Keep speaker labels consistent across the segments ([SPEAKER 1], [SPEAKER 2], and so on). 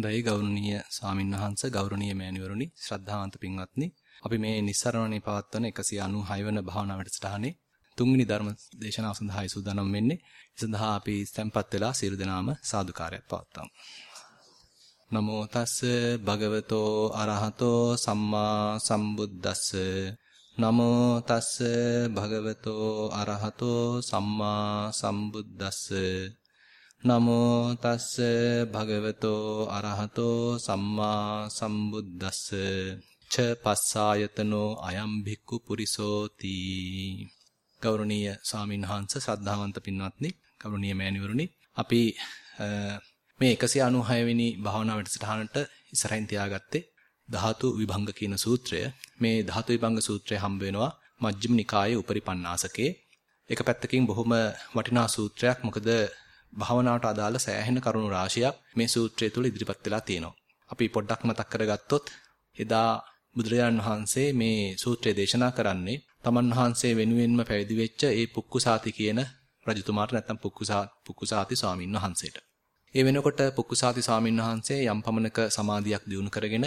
[SPEAKER 1] දෛ ගෞරවනීය ස්වාමින්වහන්ස ගෞරවනීය මෑණිවරුනි ශ්‍රද්ධාවන්ත පින්වත්නි අපි මේ නිස්සරණේ පවත්වන 196 වන භාවනා වැඩසටහනේ තුන්වෙනි ධර්ම දේශනාව සඳහායි සූදානම් වෙන්නේ. ඒ සඳහා අපි tempත් වෙලා සියලු දෙනාම සාදුකාරයක් පවත්වමු. නමෝ තස්ස භගවතෝ අරහතෝ සම්මා සම්බුද්දස්ස නමෝ තස්ස භගවතෝ අරහතෝ සම්මා සම්බුද්දස්ස නමෝ තස්ස භගවතෝ අරහතෝ සම්මා සම්බුද්දස්ස. ච පස්සායතනෝ අයම් භික්ඛු පුරිසෝති. ගෞරවනීය ස්වාමීන් වහන්සේ ශ්‍රද්ධාවන්ත පින්වත්නි ගෞරවනීය මෑණිවරුනි අපි මේ 196 වෙනි භාවනා වැඩසටහනට ඉස්සරහින් තියාගත්තේ ධාතු විභංග කියන සූත්‍රය. මේ ධාතු විභංග සූත්‍රය හම්බ වෙනවා මජ්ක්‍ධිම නිකායේ උපරිපන්නාසකේ. එක පැත්තකින් බොහොම වටිනා සූත්‍රයක්. මොකද භාවනාවට අදාළ සෑහෙන කරුණු රාශියක් මේ සූත්‍රය තුල ඉදිරිපත් වෙලා තියෙනවා. අපි පොඩ්ඩක් මතක් කරගත්තොත් එදා බුදුරජාණන් වහන්සේ මේ සූත්‍රය දේශනා කරන්නේ තමන් වහන්සේ වෙනුවෙන්ම පැවිදි වෙච්ච ඒ පුක්කුසාති කියන රජතුමාට නැත්නම් පුක්කුසා පුක්කුසාති ස්වාමින් වහන්සේට. ඒ වෙනකොට පුක්කුසාති ස්වාමින් වහන්සේ යම් පමණක සමාධියක් දියුණු කරගෙන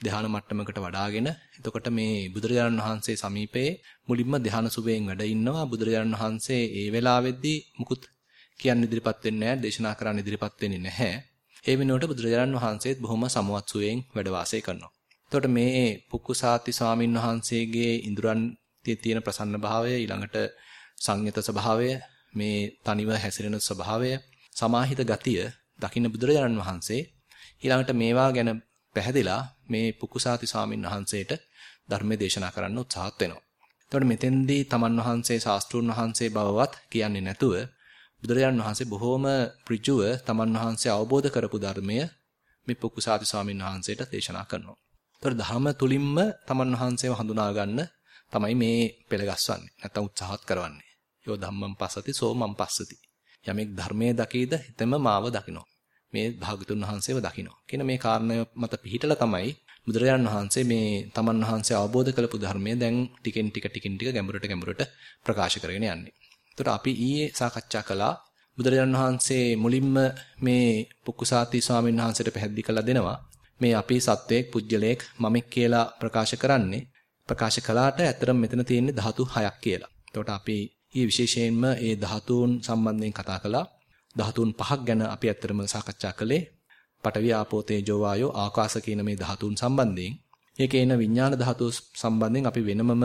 [SPEAKER 1] ධ්‍යාන මට්ටමකට වඩාගෙන එතකොට මේ බුදුරජාණන් වහන්සේ සමීපයේ මුලින්ම ධ්‍යාන සුවයෙන් වැඩ ඉන්නවා බුදුරජාණන් වහන්සේ ඒ වෙලාවෙද්දී මුකුත් කියන්න ඉදිරිපත් වෙන්නේ නැහැ, දේශනා කරන්න ඉදිරිපත් වෙන්නේ නැහැ. ඒ වෙනුවට බුදුරජාණන් වහන්සේත් බොහොම සමවත් සුවයෙන් වැඩ වාසය කරනවා. එතකොට මේ පුක්කුසාති ස්වාමින් වහන්සේගේ ඉඳුරන් තියෙන ප්‍රසන්න භාවය ඊළඟට සංයත ස්වභාවය මේ තනිව හැසිරෙන ස්වභාවය සමාහිත ගතිය දකින්න බුදුරජාණන් වහන්සේ ඊළඟට මේවා ගැන පැහැදිලා මේ පුකුසාති ස්වාමින් වහන්සේට ධර්මයේ දේශනා කරන්න උත්සාහත් වෙනවා. එතකොට මෙතෙන්දී තමන් වහන්සේ ශාස්ත්‍රුන් වහන්සේ බවවත් කියන්නේ නැතුව බුදුරජාණන් වහන්සේ බොහෝම ඍජුව තමන් වහන්සේ අවබෝධ කරපු ධර්මය මේ පුකුසාති ස්වාමීන් වහන්සේට දේශනා කරනවා. ඒතර ධර්ම තුලින්ම තමන් වහන්සේව හඳුනා ගන්න තමයි මේ පෙළ ගස්වන්නේ. නැත්තම් උත්සාහත් කරවන්නේ. යෝ ධම්මං පස්සති සෝ මං පස්සති. යමෙක් ධර්මයේ දකීද හිතම මාව දකිනවා. මේ භාගතුන් වහන්සේව දකිනවා. කියන මේ කාරණය මත පිහිටලා තමයි බුදුරජාණන් වහන්සේ මේ තමන් වහන්සේ අවබෝධ කළපු ධර්මය දැන් ටිකෙන් ටික ටිකින් ටික ගැඹුරට ගැඹුරට ප්‍රකාශ කරගෙන යන්නේ. එතකොට අපි ඊයේ සාකච්ඡා කළා බුදුරජාණන් වහන්සේ මුලින්ම මේ පුක්කුසාති ස්වාමීන් වහන්සේට පැහැදිලි කළා දෙනවා. මේ අපේ සත්වයක් පුජ්‍යලයක් මමෙක් කියලා ප්‍රකාශ කරන්නේ ප්‍රකාශ කළාට ඇත්තටම මෙතන තියෙන්නේ ධාතු 6ක් කියලා. එතකොට අපි ඊ විශේෂයෙන්ම ඒ ධාතුන් සම්බන්ධයෙන් කතා කළා. ධාතුන් පහක් ගැන අපි ඇත්තටම සාකච්ඡා කළේ. පඨවි ආපෝ තේජෝ වායෝ ආකාශ කියන මේ ධාතුන් සම්බන්ධයෙන්. ඒකේ එන විඥාන ධාතු සම්බන්ධයෙන් අපි වෙනමම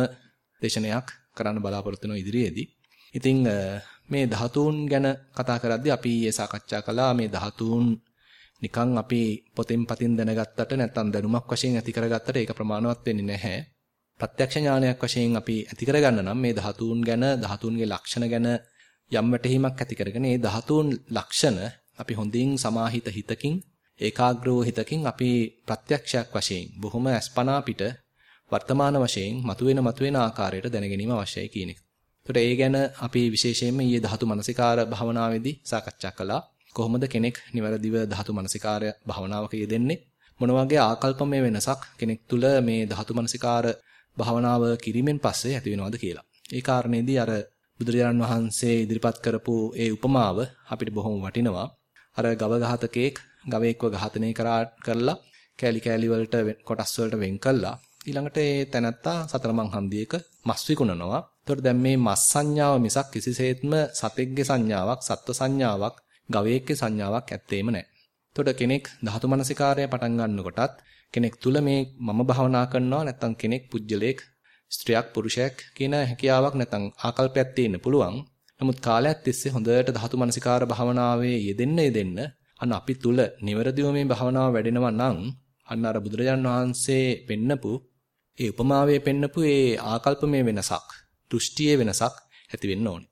[SPEAKER 1] දේශනයක් කරන්න බලාපොරොත්තු වෙනවා ඉදිරියේදී. ඉතින් මේ ධාතුන් ගැන කතා කරද්දී අපි ඊයේ සාකච්ඡා කළා මේ ධාතුන් නිකන් අපි පොතෙන් පතින් දැනගත්තට නැත්නම් දැනුමක් වශයෙන් ඇති කරගත්තට ඒක ප්‍රමාණවත් වෙන්නේ නැහැ. ප්‍රත්‍යක්ෂ ඥානයක් වශයෙන් අපි ඇති කරගන්න නම් මේ ධාතුන් ගැන ධාතුන්ගේ ලක්ෂණ ගැන යම් වැටහීමක් ඇති කරගෙන මේ ධාතුන් ලක්ෂණ අපි හොඳින් සමාහිත හිතකින් ඒකාග්‍රව හිතකින් අපි ප්‍රත්‍යක්ෂයක් වශයෙන් බොහොම අස්පනා පිට වර්තමාන වශයෙන් මතුවෙන මතුවෙන ආකාරයට දැනගැනීම අවශ්‍යයි කියන එක. ඒකට ඒ ගැන අපි විශේෂයෙන්ම ඊයේ ධාතු මනසිකාර භාවනාවේදී සාකච්ඡා කළා. කොහොමද කෙනෙක් නිවැරදිව ධාතු මනසිකාරය භාවනාවක යෙදෙන්නේ? මොන වගේ ආකල්පමය වෙනසක් කෙනෙක් තුළ මේ ධාතු මනසිකාර භාවනාව කිරීමෙන් පස්සේ ඇති වෙනවද කියලා. ඒ කාරණේදී අර බුදුරජාණන් වහන්සේ ඉදිරිපත් කරපු ඒ උපමාව අපිට බොහොම වටිනවා. අර ගව ඝාතකෙක් ගවයෙක්ව ඝාතනය කරලා කෑලි කෑලි වලට කොටස් වලට වෙන් කළා. ඊළඟට ඒ තැනත්තා සතරමං හන්දියේක මස් විකුණනවා. එතකොට දැන් මේ මස් සංඥාව මිසක් කිසිසේත්ම සතෙක්ගේ සංඥාවක්, සත්ව සංඥාවක්, ගවයෙක්ගේ සංඥාවක් ඇත්තේම නැහැ. එතකොට කෙනෙක් ධාතු මනසිකාරය පටන් ගන්නකොටත් කෙනෙක් තුල මේ මම භාවනා කරනවා නැත්නම් කෙනෙක් පුජ්‍යලයක් ස්ත්‍රියක් පුරුෂයෙක් කියන හැකියාවක් නැත්නම් ආකල්පයක් තියෙන්න පුළුවන්. නමුත් කාලයක් තිස්සේ හොඳට ධාතු මනසිකාර භාවනාවේ යෙදෙන්න යෙදෙන්න අන්න අපි තුල නිවැරදිව මේ භාවනාව වැඩෙනවා නම් අන්න අර බුදුරජාන් වහන්සේ පෙන්නපු ඒ උපමාවේ පෙන්නපු ඒ ආකල්පමය වෙනසක් දෘෂ්ටියේ වෙනසක් ඇති වෙන්න ඕනේ.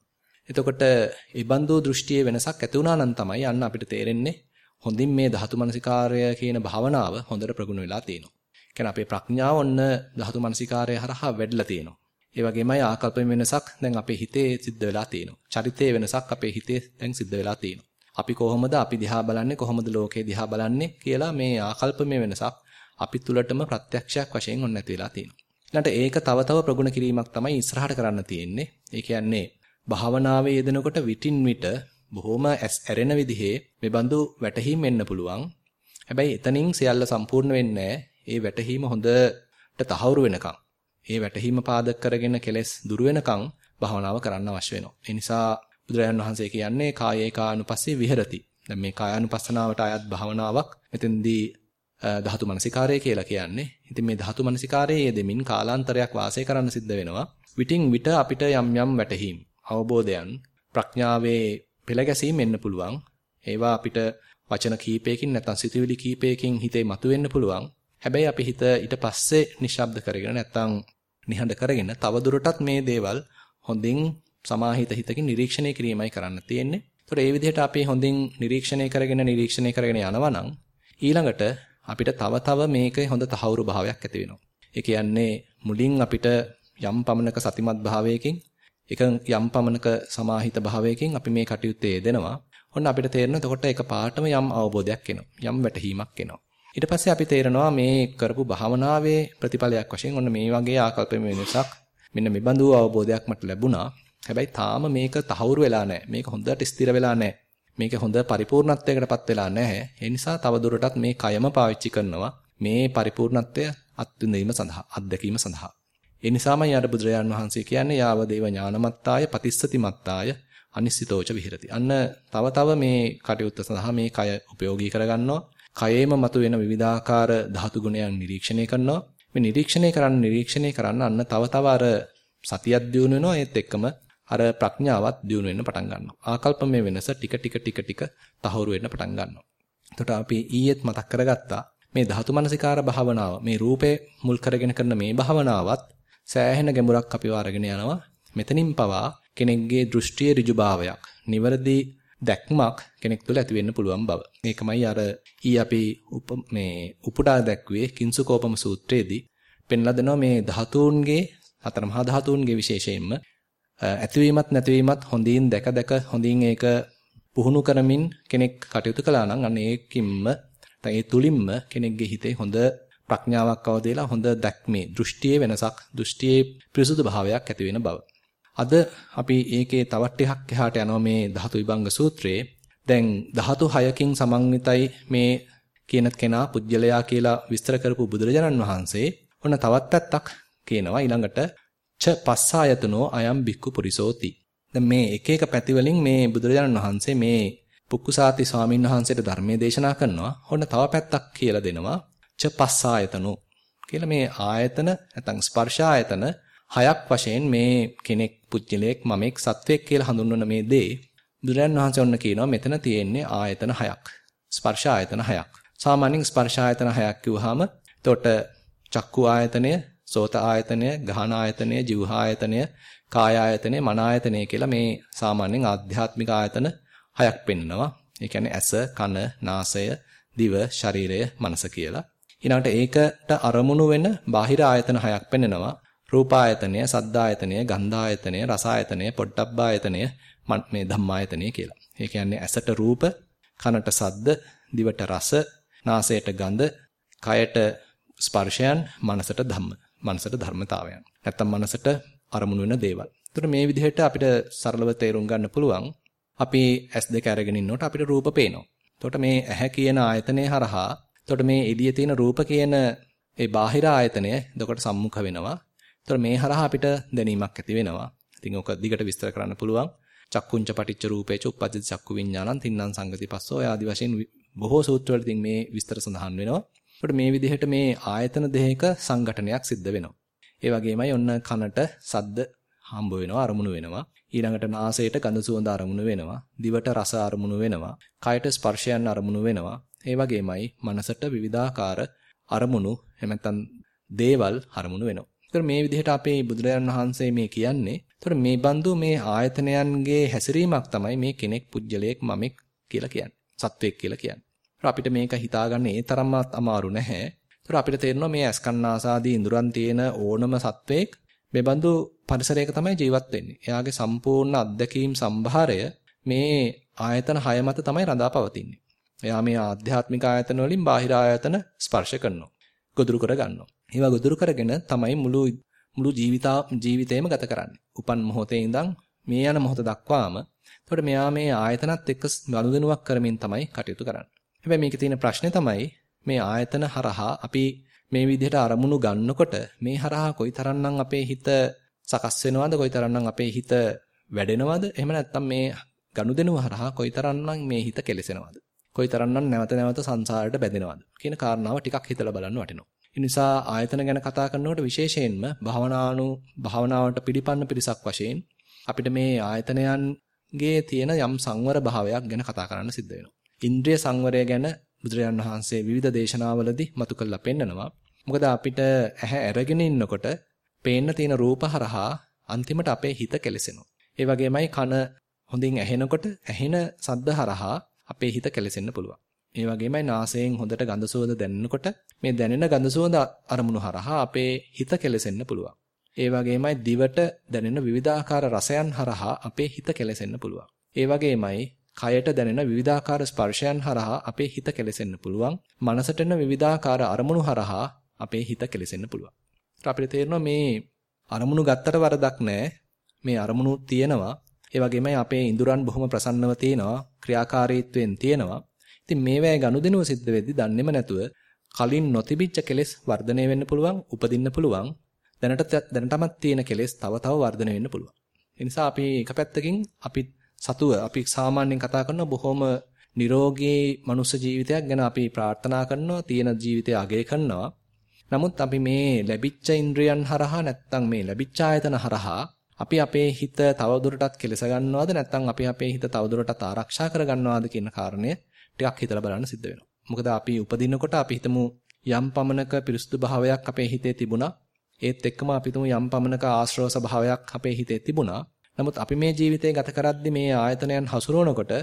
[SPEAKER 1] එතකොට ඒ බඳු දෘෂ්ටියේ වෙනසක් ඇති වුණා නම් තමයි අන්න අපිට තේරෙන්නේ හොඳින් මේ ධාතු මනසිකාරය කියන භාවනාව හොඳට ප්‍රගුණ වෙලා තියෙනවා. කියන්නේ අපේ ප්‍රඥාව ඔන්න ධාතු මනසිකාරය හරහා වැඩිලා තියෙනවා. ඒ වගේමයි ආකල්ප වෙනසක් දැන් අපේ හිතේ සිද්ධ වෙලා තියෙනවා. චරිතයේ වෙනසක් අපේ හිතේ දැන් සිද්ධ වෙලා තියෙනවා. අපි කොහොමද අපි දිහා බලන්නේ කොහොමද ලෝකේ දිහා බලන්නේ කියලා මේ ආකල්පමය වෙනසක් අපි තුලටම ප්‍රත්‍යක්ෂයක් වශයෙන් ඔන්න නැති වෙලා තියෙනවා. ඊළඟට ඒක තව තව ප්‍රගුණ කිරීමක් තමයි ඉස්සරහට කරන්න තියෙන්නේ. ඒ කියන්නේ භාවනාවේ යෙදෙනකොට විටින් විට බොහොම ඇස් ඇරෙන විදිහේ මෙබඳු වැටහීම් එන්න පුළුවන්. හැබැයි එතනින් සියල්ල සම්පූර්ණ වෙන්නේ ඒ වැටහීම හොඳට තහවුරු වෙනකන්. ඒ වැටහීම පාදක කරගෙන කෙලස් දුරු වෙනකන් භාවනාව කරන්න අවශ්‍ය වෙනවා. ඒ නිසා බුදුරජාණන් වහන්සේ කියන්නේ කායේ කානුපස්සේ විහෙරති. දැන් මේ කායානුපස්සනාවට අයත් භාවනාවක් මෙතෙන්දී ධාතු මනසිකාරය කියලා කියන්නේ. ඉතින් මේ ධාතු මනසිකාරයේ යෙදෙමින් කාලාන්තරයක් වාසය කරන්න සිද්ධ වෙනවා. විටින් විට අපිට යම් යම් වැටහීම්, අවබෝධයන්, ප්‍රඥාවේ පෙළගැසීම් එන්න පුළුවන්. ඒවා අපිට වචන කීපයකින් නැත්නම් සිතුවිලි කීපයකින් හිතේ මතුවෙන්න පුළුවන්. හැබැයි අපි හිත ඊට පස්සේ නිශ්ශබ්ද කරගෙන නැත්නම් නිහඬ කරගෙන තවදුරටත් මේ දේවල් හොඳින් සමාහිත හිතකින් නිරීක්ෂණය කිරීමයි කරන්න තියෙන්නේ. ඒතකොට ඒ විදිහට අපි හොඳින් නිරීක්ෂණය කරගෙන නිරීක්ෂණය කරගෙන යනවා නම් ඊළඟට අපිට තව තව මේකේ හොඳ තහවුරු භාවයක් ඇති වෙනවා. ඒ කියන්නේ මුලින් අපිට යම් පමණක සතිමත් භාවයකින් එක යම් පමණක සමාහිත භාවයකින් අපි මේ කටයුත්තේ යෙදෙනවා. ඔන්න අපිට තේරෙන එතකොට එක පාටම යම් අවබෝධයක් එනවා. යම් වැටහීමක් එනවා. ඊට පස්සේ අපි තේරෙනවා මේ කරපු භාවනාවේ ප්‍රතිඵලයක් වශයෙන් ඔන්න මේ වගේ ආකල්පෙම වෙනසක් මෙන්න මේ බඳු අවබෝධයක් මට ලැබුණා. හැබැයි තාම මේක තහවුරු වෙලා නැහැ. මේක හොඳට ස්ථිර වෙලා නැහැ. මේක හොඳ පරිපූර්ණත්වයකටපත් වෙලා නැහැ. ඒ නිසා තවදුරටත් මේ කයම පාවිච්චි කරනවා මේ පරිපූර්ණත්වය අත්විඳීම සඳහා, අත්දැකීම සඳහා. ඒ නිසාමයි අර බුදුරජාන් වහන්සේ කියන්නේ යාව දේව ඥානමත්තාය පතිස්සති මත්තාය අනිසිතෝච විහෙරති. අන්න තව තව මේ කටයුත්ත සඳහා මේ කය ප්‍රයෝගී කරගන්නවා. කයෙම මතුවෙන විවිධාකාර ධාතු ගුණයන් නිරීක්ෂණය කරනවා. මේ නිරීක්ෂණය කරන්න නිරීක්ෂණය කරන්න අන්න තව තව අර සතියක් දියුණු වෙනවා. ඒත් එක්කම අර ප්‍රඥාවත් දියුණු වෙන්න පටන් ගන්නවා. ආකල්පමය වෙනස ටික ටික ටික ටික තහවුරු වෙන්න පටන් ගන්නවා. එතකොට අපි ඊයේත් මතක් කරගත්තා මේ ධාතු මනසිකාර භාවනාව මේ රූපේ මුල් කරගෙන කරන මේ භාවනාවත් සෑහෙන ගැඹුරක් අපිව අරගෙන යනවා. මෙතනින් පවා කෙනෙක්ගේ දෘෂ්ටියේ ඍජුභාවයක්, නිවැරදි දැක්මක් කෙනෙක් තුළ ඇති වෙන්න පුළුවන් බව. මේකමයි අර ඊ අපි මේ උපුටා දැක්ුවේ කිංසුකෝපම සූත්‍රයේදී පෙන්ලා දෙනවා මේ ධාතුන්ගේ හතර මහා ධාතුන්ගේ විශේෂයෙන්ම ඇතිවීමත් නැතිවීමත් හොඳින් දැක දැක හොඳින් ඒක පුහුණු කරමින් කෙනෙක් කටයුතු කළා නම් අන්න ඒකින්ම ඒ තුලින්ම කෙනෙක්ගේ හිතේ හොඳ ප්‍රඥාවක් අවදීලා හොඳ දැක්මේ දෘෂ්ටියේ වෙනසක් දෘෂ්ටියේ පිරිසුදු භාවයක් ඇති වෙන බව. අද අපි ඒකේ තවත් ටිකක් එහාට යනවා මේ ධාතු විභංග සූත්‍රයේ. දැන් ධාතු 6කින් සමන්විතයි මේ කියන කෙනා පුජ්‍යලයා කියලා විස්තර කරපු බුදුරජාණන් වහන්සේ ඔන්න තවත් පැත්තක් කියනවා ඊළඟට ච පස්සායතනෝ අයම් බික්කු පුරිසෝති. දැන් මේ එක එක පැති වලින් මේ බුදුරජාණන් වහන්සේ මේ පුක්කුසාති ස්වාමීන් වහන්සේට ධර්මයේ දේශනා කරනවා. ඔන්න තව පැත්තක් කියලා දෙනවා. ච පස්සායතනෝ කියලා මේ ආයතන නැත්නම් ස්පර්ශ ආයතන හයක් වශයෙන් මේ කෙනෙක් පුජ්‍යලයක් මමෙක් සත්වයක් කියලා හඳුන්වන මේ දේ බුදුරජාණන් වහන්සේ ඔන්න කියනවා මෙතන තියෙන්නේ ආයතන හයක්. ස්පර්ශ ආයතන හයක්. සාමාන්‍යයෙන් ස්පර්ශ ආයතන හයක් කිව්වහම එතකොට චක්කු ආයතනය, සෝත ආයතනය, ගහන ආයතනය, જીවහා ආයතනය, කාය ආයතනය, මන ආයතනය කියලා මේ සාමාන්‍යයෙන් ආධ්‍යාත්මික ආයතන හයක් පෙන්නවා. ඒ කියන්නේ ඇස, කන, නාසය, දිව, ශරීරය, මනස කියලා. ඊළඟට ඒකට අරමුණු වෙන බාහිර ආයතන හයක් පෙන්වනවා. රූපායතනය, සද්දායතනය, ගන්ධායතනය, රසායතනය, පොට්ටබ්බායතනය, මේ ධම්මායතනය කියලා. ඒ කියන්නේ ඇසට රූප, කනට සද්ද, දිවට රස, නාසයට ගඳ, කයට ස්පර්ශයන්, මනසට ධම්ම. මනසට ධර්මතාවයන්. නැත්තම් මනසට අරමුණු වෙන දේවල්. ඒතර මේ විදිහට අපිට සරලව තේරුම් ගන්න පුළුවන්. අපි S2 අරගෙන ඉන්නකොට අපිට රූප පේනවා. එතකොට මේ ඇහැ කියන ආයතනය හරහා එතකොට මේ එළියේ තියෙන රූප කියන ඒ බාහිර ආයතනය එතකොට සම්මුඛ වෙනවා. එතකොට මේ හරහා අපිට දැනීමක් ඇති වෙනවා. ඉතින් ඔක දිගට විස්තර කරන්න පුළුවන්. චක්කුංච පටිච්ච රූපේච උප්පජ්ජති චක්කු විඥානං තින්නම් සංගති පස්සෝ ආදි වශයෙන් බොහෝ සූත්‍රවල ඉතින් මේ විස්තර සඳහන් වෙනවා. එතකොට මේ විදිහට මේ ආයතන දෙකක සංගඨනයක් සිද්ධ වෙනවා. ඒ වගේමයි ඔන්න කනට සද්ද හම්බ වෙනවා අරමුණු වෙනවා. ඊළඟට නාසයට ගඳ සුවඳ අරමුණු වෙනවා. දිවට රස අරමුණු වෙනවා. කයට ස්පර්ශයන් අරමුණු වෙනවා. ඒ වගේමයි මනසට විවිධාකාර අරමුණු එහෙම දේවල් අරමුණු වෙනවා. ඒතර මේ විදිහට අපේ බුදුරජාණන් වහන්සේ මේ කියන්නේ. ඒතර මේ බඳු මේ ආයතනයන්ගේ හැසිරීමක් තමයි මේ කෙනෙක් පුජ්‍යලයක් මමෙක් කියලා කියන්නේ. සත්වෙක් කියලා කියන්නේ. අපිට මේක හිතාගන්න ඒ තරම්වත් අමාරු නැහැ. ඒතර අපිට තේරෙනවා මේ අස්කන්නාසාදී ඉඳුරන් තියෙන ඕනම සත්වෙක් මේ බඳු පරිසරයක තමයි ජීවත් වෙන්නේ. එයාගේ සම්පූර්ණ අත්දැකීම් සම්භාරය මේ ආයතන 6 මත තමයි රඳා පවතින්නේ. එයා මේ ආධ්‍යාත්මික ආයතන වලින් බාහිර ආයතන ස්පර්ශ කරනවා. ගොදුරු කර ගන්නවා. ඒවා ගොදුරු කරගෙන තමයි මුළු මුළු ජීවිතා ජීවිතේම ගත කරන්නේ. උපන් මොහොතේ ඉඳන් මේ යන මොහොත දක්වාම. එතකොට මෙයා මේ ආයතනත් එක්ක ගනුදෙනුවක් කරමින් තමයි කටයුතු කරන්නේ. හැබැයි මේකේ තියෙන ප්‍රශ්නේ තමයි මේ ආයතන හරහා අපි මේ විදිහට අරමුණු ගන්නකොට මේ හරහා කොයිතරම්නම් අපේ හිත සකස් වෙනවද කොයිතරම්නම් අපේ හිත වැඩෙනවද එහෙම නැත්නම් මේ ගනුදෙනුව හරහා කොයිතරම්නම් මේ හිත කෙලසෙනවද කොයිතරම්නම් නැවත නැවත සංසාරයට බැඳෙනවද කියන කාරණාව ටිකක් හිතලා බලන්න වටිනවා. ඒ නිසා ආයතන ගැන කතා කරනකොට විශේෂයෙන්ම භාවනානු භාවනාවට පිළිපන්න පිරිසක් වශයෙන් අපිට මේ ආයතනයන්ගේ තියෙන යම් සංවර භාවයක් ගැන කතා කරන්න සිද්ධ වෙනවා. ඉන්ද්‍රිය සංවරය ගැන බුදුරජාන් වහන්සේ විවිධ දේශනාවලදී මතු කළා පෙන්නනවා. මොකද අපිට ඇහැ අරගෙන ඉන්නකොට පේන්න තියෙන රූප හරහා අන්තිමට අපේ හිත කෙලසෙනවා. ඒ වගේමයි කන හොඳින් ඇහෙනකොට ඇහෙන සද්ද හරහා අපේ හිත කෙලසෙන්න පුළුවන්. ඒ වගේමයි නාසයෙන් හොඳට ගඳ සුවඳ දැනෙනකොට මේ දැනෙන ගඳ සුවඳ අරමුණු හරහා අපේ හිත කෙලසෙන්න පුළුවන්. ඒ වගේමයි දිවට දැනෙන විවිධාකාර රසයන් හරහා අපේ හිත කෙලසෙන්න පුළුවන්. ඒ වගේමයි කයට දැනෙන විවිධාකාර ස්පර්ශයන් හරහා අපේ හිත කෙලසෙන්න පුළුවන්. මනසට එන විවිධාකාර අරමුණු හරහා අපේ හිත කෙලසෙන්න පුළුවන්. අපිට තේරෙනවා මේ අරමුණු ගත්තට වරදක් නැහැ. මේ අරමුණු තියෙනවා. ඒ වගේමයි අපේ ඉඳුරන් බොහොම ප්‍රසන්නව තියෙනවා. ක්‍රියාකාරීත්වයෙන් තියෙනවා. ඉතින් මේවැය ගනුදෙනුව සිද්ධ වෙද්දි දන්නේම නැතුව කලින් නොතිබිච්ච කෙලෙස් වර්ධනය වෙන්න පුළුවන්, උපදින්න පුළුවන්. දැනට දැනටමත් තියෙන කෙලෙස් තව තව වර්ධනය වෙන්න පුළුවන්. ඒ නිසා අපි එක පැත්තකින් අපි සතුව අපි සාමාන්‍යයෙන් කතා කරන බොහොම නිරෝගී මනුෂ්‍ය ජීවිතයක් ගැන අපි ප්‍රාර්ථනා කරනවා, තියෙන ජීවිතය අගය කරනවා. නමුත් අපි මේ ලැබිච්ච ඉන්ද්‍රියන් හරහා නැත්තම් මේ ලැබිච්ච ආයතන හරහා අපි අපේ හිත තවදුරටත් කෙලස ගන්නවද නැත්නම් අපි අපේ හිත තවදුරටත් ආරක්ෂා කර ගන්නවද කියන කාරණය ටිකක් හිතලා බලන්න සිද්ධ වෙනවා. මොකද අපි උපදිනකොට අපි හිතමු යම් පමණක පිරිසුදු භාවයක් අපේ හිතේ තිබුණා. ඒත් එක්කම අපි හිතමු යම් පමණක ආශ්‍රව ස්වභාවයක් අපේ හිතේ තිබුණා. නමුත් අපි මේ ජීවිතේ ගත කරද්දි මේ ආයතනයන් හසුරවනකොට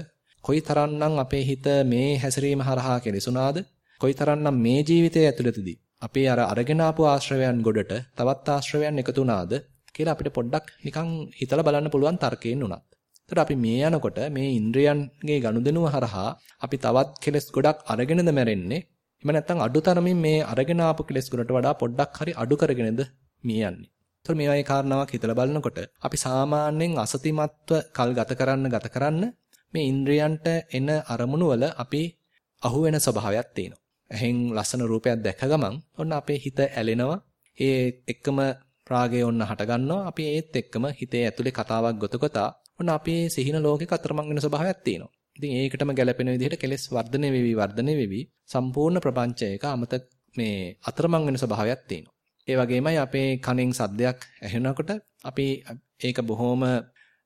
[SPEAKER 1] කොයිතරම්නම් අපේ හිත මේ හැසිරීම හරහා කෙලසුණාද? කොයිතරම්නම් මේ ජීවිතයේ ඇතුළතදී අපේ අර අරගෙන ආපු ආශ්‍රවයන් ගොඩට තවත් ආශ්‍රවයන් එකතු වුණාද කියලා අපිට පොඩ්ඩක් නිකන් හිතලා බලන්න පුළුවන් තර්කයෙන් උනත්. ඒතර අපි මේ යනකොට මේ ඉන්ද්‍රයන්ගේ ගනුදෙනුව හරහා අපි තවත් කෙලස් ගොඩක් අරගෙනද මැරෙන්නේ. එහෙම නැත්නම් අඩුතරමින් මේ අරගෙන ආපු කෙලස් ගොඩට වඩා පොඩ්ඩක් හරි අඩු කරගෙනද මේ යන්නේ. ඒතර මේ වගේ කාරණාවක් හිතලා බලනකොට අපි සාමාන්‍යයෙන් අසතිමත්ව කල් ගත කරන්න ගත කරන්න මේ ඉන්ද්‍රයන්ට එන අරමුණු වල අපි අහු වෙන ස්වභාවයක් තියෙනවා. එහෙන් ලස්සන රූපයක් දැක ගමන් ඔන්න අපේ හිත ඇලෙනවා. ඒ එක්කම රාගය ඔන්න හට ගන්නවා. අපි ඒත් එක්කම හිතේ ඇතුලේ කතාවක් ගොතකොතා ඔන්න අපේ සිහින ලෝකේ කතරමං වෙන ස්වභාවයක් තියෙනවා. ඉතින් ඒකටම ගැළපෙන විදිහට කෙලෙස් වර්ධනය වෙවි වර්ධනය වෙවි සම්පූර්ණ ප්‍රපංචයක අමතක මේ අතරමං වෙන ස්වභාවයක් තියෙනවා. ඒ වගේමයි අපේ කනෙන් සද්දයක් ඇහෙනකොට අපි ඒක බොහොම